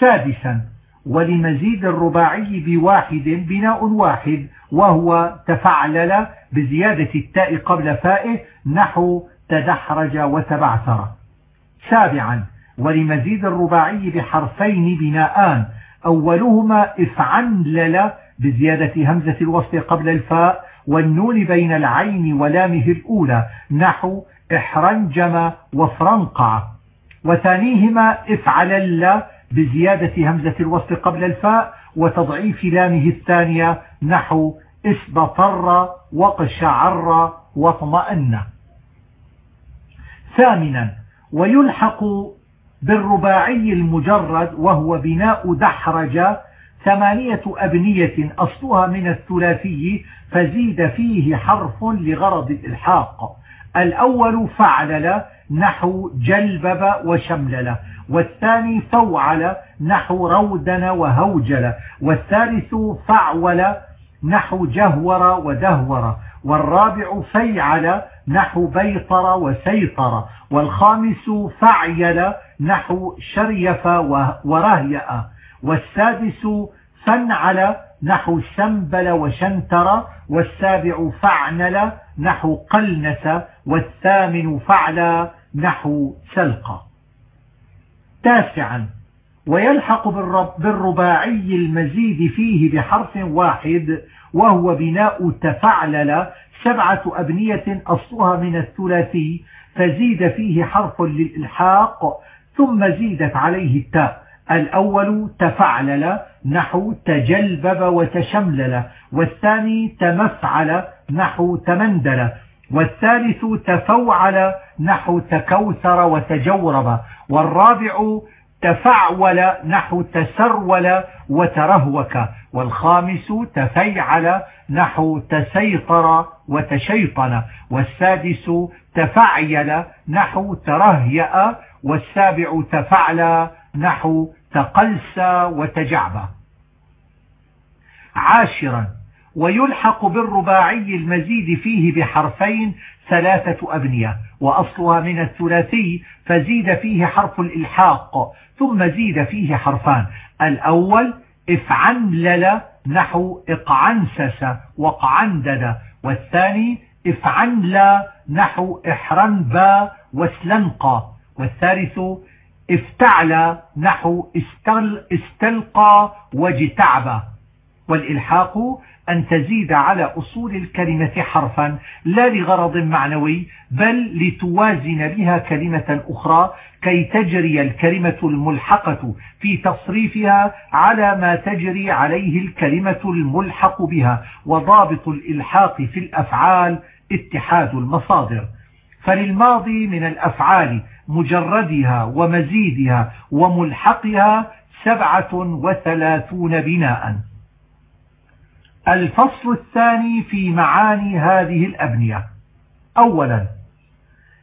سادسا ولمزيد الرباعي بواحد بناء واحد وهو تفعلل بزيادة التاء قبل فائه نحو تدحرج وتبعثر. سابعا ولمزيد الرباعي بحرفين بناءان. أولهما افعنلل بزيادة همزة الوصل قبل الفاء والنون بين العين ولامه الأولى نحو إحرنجم وفرنقع. وثانيهما إفعلل بزيادة همزة الوصل قبل الفاء وتضعيف لامه الثانية نحو اسبطر وقشعر واطمأن. ثامنا ويلحق بالرباعي المجرد وهو بناء دحرج ثمانية أبنية أصلها من الثلاثي فزيد فيه حرف لغرض الإلحاق. الأول فعلل نحو جلبب وشملل والثاني فوعل نحو رودن وهوجل والثالث فعول نحو جهور ودهور والرابع فيعل نحو بيطر وسيطر والخامس فعيل نحو شريف ورهيأ والسادس فنعل نحو سنبل وشنتر والسابع فعنل نحو قلنس والثامن فعل نحو سلق تاسعا ويلحق بالرباعي المزيد فيه بحرف واحد وهو بناء تفعلل سبعة أبنية أصلها من الثلاثي فزيد فيه حرف للإلحاق ثم زيدت عليه التاء. الأول تفعلل نحو تجلبب وتشملل والثاني تمفعل نحو تمندل والثالث تفوعل نحو تكوثر وتجورب والرابع تفعول نحو تسرول وترهوك والخامس تفيعل نحو تسيطر وتشيطن والسادس تفعيل نحو ترهيأ والسابع تفعل نحو تقلس وتجعب عاشرا ويلحق بالرباعي المزيد فيه بحرفين ثلاثة أبنية وأصلها من الثلاثي فزيد فيه حرف الإلحاق ثم زيد فيه حرفان. الأول إفعنلل نحو إقعنسس وقعندد. والثاني افعنلا نحو إحرنبا واسلنقا والثالث افتعل نحو استل استلقى واجتعب والإلحاق أن تزيد على أصول الكلمة حرفا لا لغرض معنوي بل لتوازن بها كلمة أخرى كي تجري الكلمة الملحقة في تصريفها على ما تجري عليه الكلمة الملحق بها وضابط الإلحاق في الأفعال اتحاد المصادر. فللماضي من الأفعال مجردها ومزيدها وملحقها سبعة وثلاثون بناءً. الفصل الثاني في معاني هذه الأبنية. أولا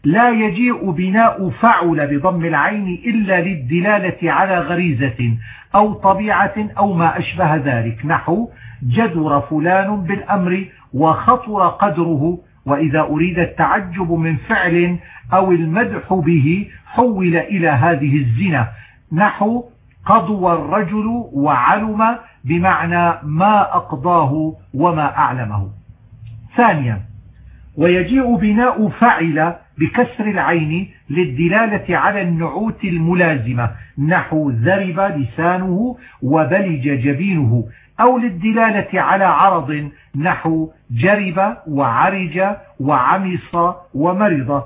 لا يجيء بناء فعل بضم العين إلا للدلالة على غريزة أو طبيعة أو ما أشبه ذلك. نحو جدر فلان بالأمر وخطر قدره وإذا أريد التعجب من فعل أو المدح به حول إلى هذه الزنا. نحو قضوا الرجل وعلم بمعنى ما أقضاه وما أعلمه. ثانيا ويجيء بناء فعل بكسر العين للدلالة على النعوت الملازمة. نحو ذرب لسانه وبلج جبينه. أو للدلالة على عرض نحو جرب وعرج وعمص ومرض.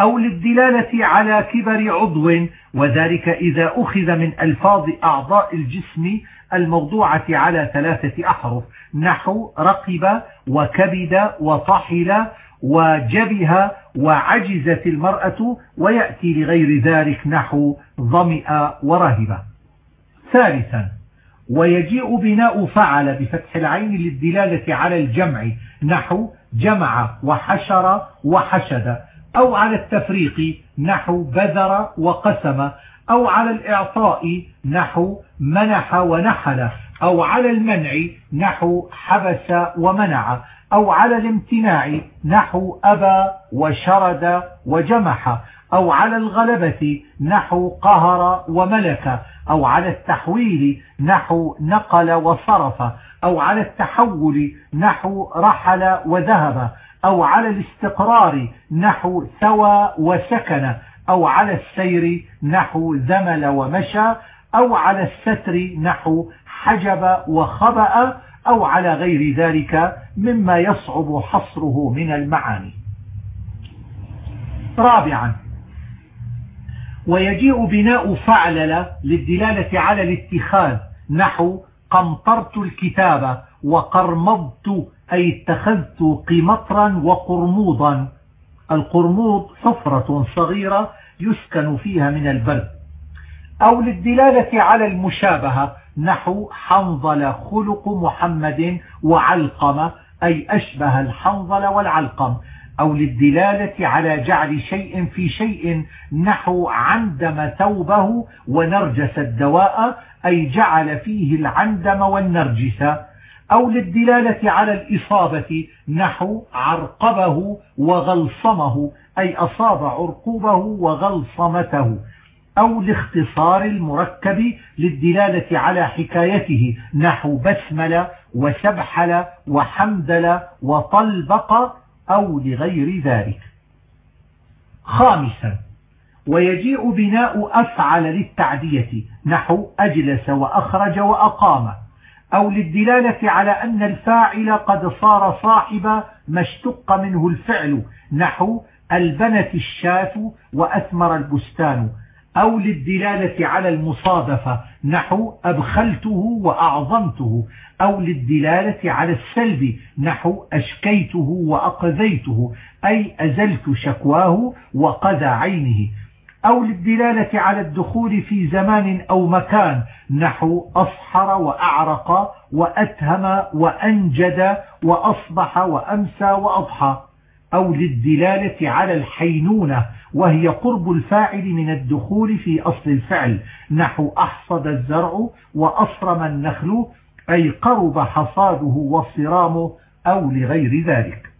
أو للدلالة على كبر عضو وذلك إذا أخذ من ألفاظ أعضاء الجسم الموضوعة على ثلاثة أحرف نحو رقب وكبد وطحل وجبه وعجزت المرأة ويأتي لغير ذلك نحو ظمئ ورهب. ثالثا ويجيء بناء فعل بفتح العين للدلالة على الجمع نحو جمع وحشر وحشد أو على التفريق نحو بذر وقسم أو على الإعطاء نحو منح ونحل أو على المنع نحو حبس ومنع أو على الامتناع نحو أبى وشرد وجمح أو على الغلبة نحو قهر وملك أو على التحويل نحو نقل وصرف أو على التحول نحو رحل وذهب أو على الاستقرار نحو ثوى وسكن أو على السير نحو ذمل ومشى أو على الستر نحو حجب وخبأ أو على غير ذلك مما يصعب حصره من المعاني. رابعا ويجيء بناء فعلل للدلالة على الاتخاذ نحو قمطرت الكتاب وقرمضت أي اتخذت قمطرا وقرموضا. القرموض حفرة صغيرة يسكن فيها من البرد. أو للدلالة على المشابهة نحو حنظل خلق محمد وعلقم أي أشبه الحنظل والعلقم. أو للدلالة على جعل شيء في شيء نحو عندم ثوبه ونرجس الدواء أي جعل فيه العندم والنرجس أو للدلالة على الإصابة نحو عرقبه وغلصمه أي أصاب عرقوبه وغلصمته أو لاختصار المركب للدلالة على حكايته نحو بسمل وسبحل وحمدل وطلبق أو لغير ذلك. خامسا ويجيء بناء أفعل للتعدية. نحو أجلس وأخرج وأقام. أو للدلالة على أن الفاعل قد صار صاحب ما اشتق منه الفعل. نحو ألبنت الشاة وأثمر البستان. أو للدلالة على المصادفة نحو أبخلته وأعظمته أو للدلالة على السلب نحو أشكيته وأقذيته أي أزلت شكواه وقذى عينه. أو للدلالة على الدخول في زمان أو مكان نحو أصحر وأعرق وأتهم وأنجد وأصبح وأمسى وأضحى. أو للدلالة على الحينونة وهي قرب الفاعل من الدخول في أصل الفعل. نحو أحصد الزرع وأصرم النخل أي قرب حصاده وصرامه أو لغير ذلك.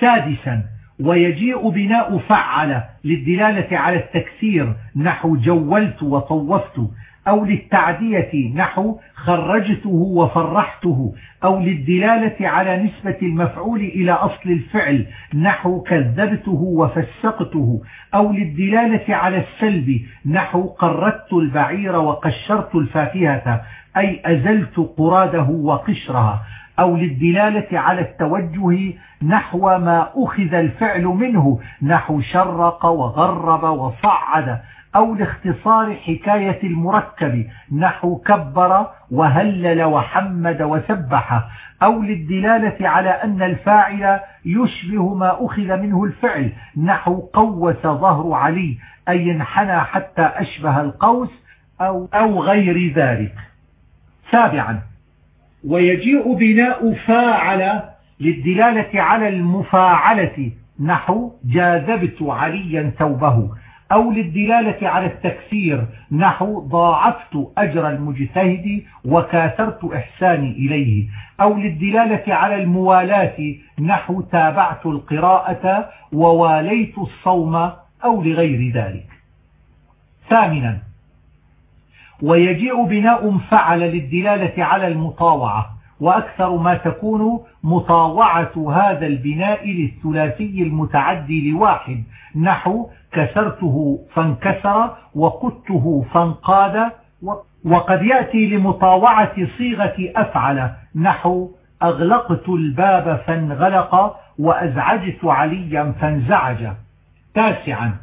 سادسا ويجيء بناء فعل للدلالة على التكثير نحو جولت وطوفت أو للتعدية نحو خرجته وفرحته أو للدلالة على نسبة المفعول إلى أصل الفعل نحو كذبته وفسقته أو للدلالة على السلب نحو قردت البعير وقشرت الفاكهة أي أزلت قراده وقشرها أو للدلالة على التوجه نحو ما أخذ الفعل منه نحو شرق وغرب وصعد أو لاختصار حكاية المركب. نحو كبر وهلل وحمد وسبح. أو للدلالة على أن الفاعل يشبه ما أخذ منه الفعل. نحو قوس ظهر علي أي انحنى حتى أشبه القوس أو, أو غير ذلك. سابعا. ويجيء بناء فاعل للدلالة على المفاعلة. نحو جاذبت عليا ثوبه. أو للدلالة على التكسير نحو ضاعفت أجر المجتهد وكاثرت إحساني إليه. أو للدلالة على الموالاة نحو تابعت القراءة وواليت الصوم أو لغير ذلك. ثامنا ويجيء بناء فعل للدلالة على المطاوعة. وأكثر ما تكون مطاوعة هذا البناء للثلاثي المتعدي لواحد نحو كسرته فانكسر وقدته فانقاد وقد يأتي لمطاوعة صيغة أفعل نحو أغلقت الباب فانغلق وأزعجت عليا فانزعج. تاسعا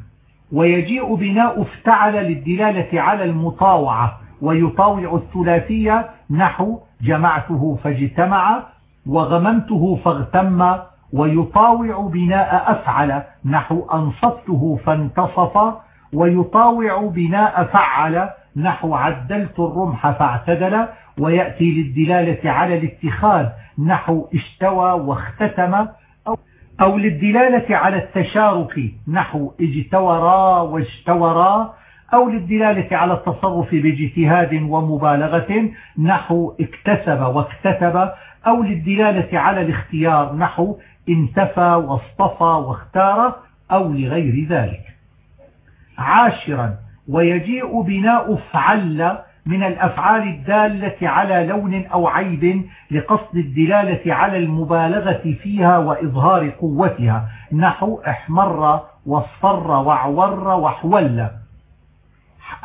ويجيء بناء افتعل للدلالة على المطاوعة. ويطاوع الثلاثية نحو جمعته فاجتمع وغممته فاغتم ويطاوع بناء أفعل نحو أنصفته فانتصف ويطاوع بناء فعل نحو عدلت الرمح فاعتدل ويأتي للدلالة على الاتخاذ نحو اشتوى واختتم أو للدلالة على التشارك نحو اجتورا واجتورا أو للدلالة على التصرف باجتهاد ومبالغة نحو اكتسب واكتتب أو للدلالة على الاختيار نحو انتفى واصطفى واختار أو لغير ذلك. عاشرا ويجيء بناء فعل من الأفعال الدالة على لون أو عيب لقصد الدلالة على المبالغة فيها وإظهار قوتها نحو احمر واصفر واعور وحول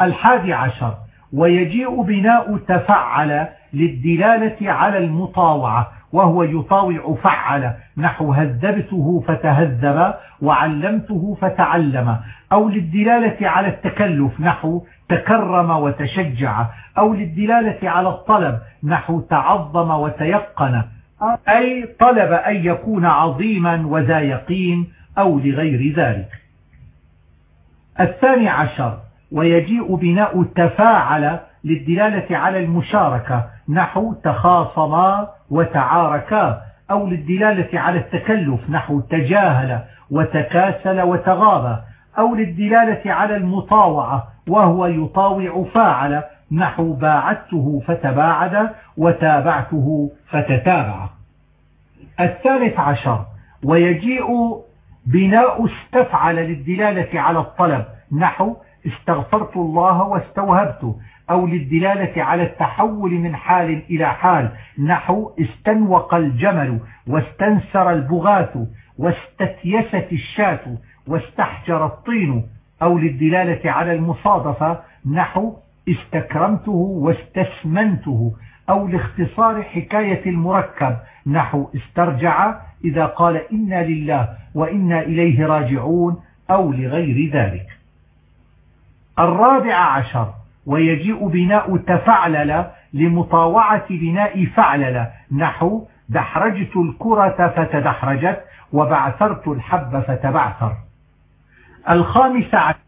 الحادي عشر ويجيء بناء تفعل للدلالة على المطاوعة وهو يطاوع فعل نحو هذبته فتهذب وعلمته فتعلم أو للدلالة على التكلف نحو تكرم وتشجع أو للدلالة على الطلب نحو تعظم وتيقن أي طلب أن يكون عظيما وذا يقين أو لغير ذلك. الثاني عشر ويجيء بناء تفاعل للدلالة على المشاركة نحو تخاصما وتعاركا أو للدلالة على التكلف نحو تجاهل وتكاسل وتغاب أو للدلالة على المطاوعة وهو يطاوع فاعل نحو باعدته فتباعد وتابعته فتتابع. الثالث عشر ويجيء بناء استفعل للدلالة على الطلب نحو استغفرت الله واستوهبت أو للدلالة على التحول من حال إلى حال. نحو استنوق الجمل واستنسر البغاث واستتيست الشاة واستحجر الطين أو للدلالة على المصادفة. نحو استكرمته واستسمنته أو لاختصار حكاية المركب. نحو استرجع إذا قال إنا لله وإنا إليه راجعون أو لغير ذلك. الرابع عشر ويجيء بناء تفعلل لمطاوعة بناء فعلل. نحو دحرجت الكرة فتدحرجت وبعثرت الحب فتبعثر. الخامس عشر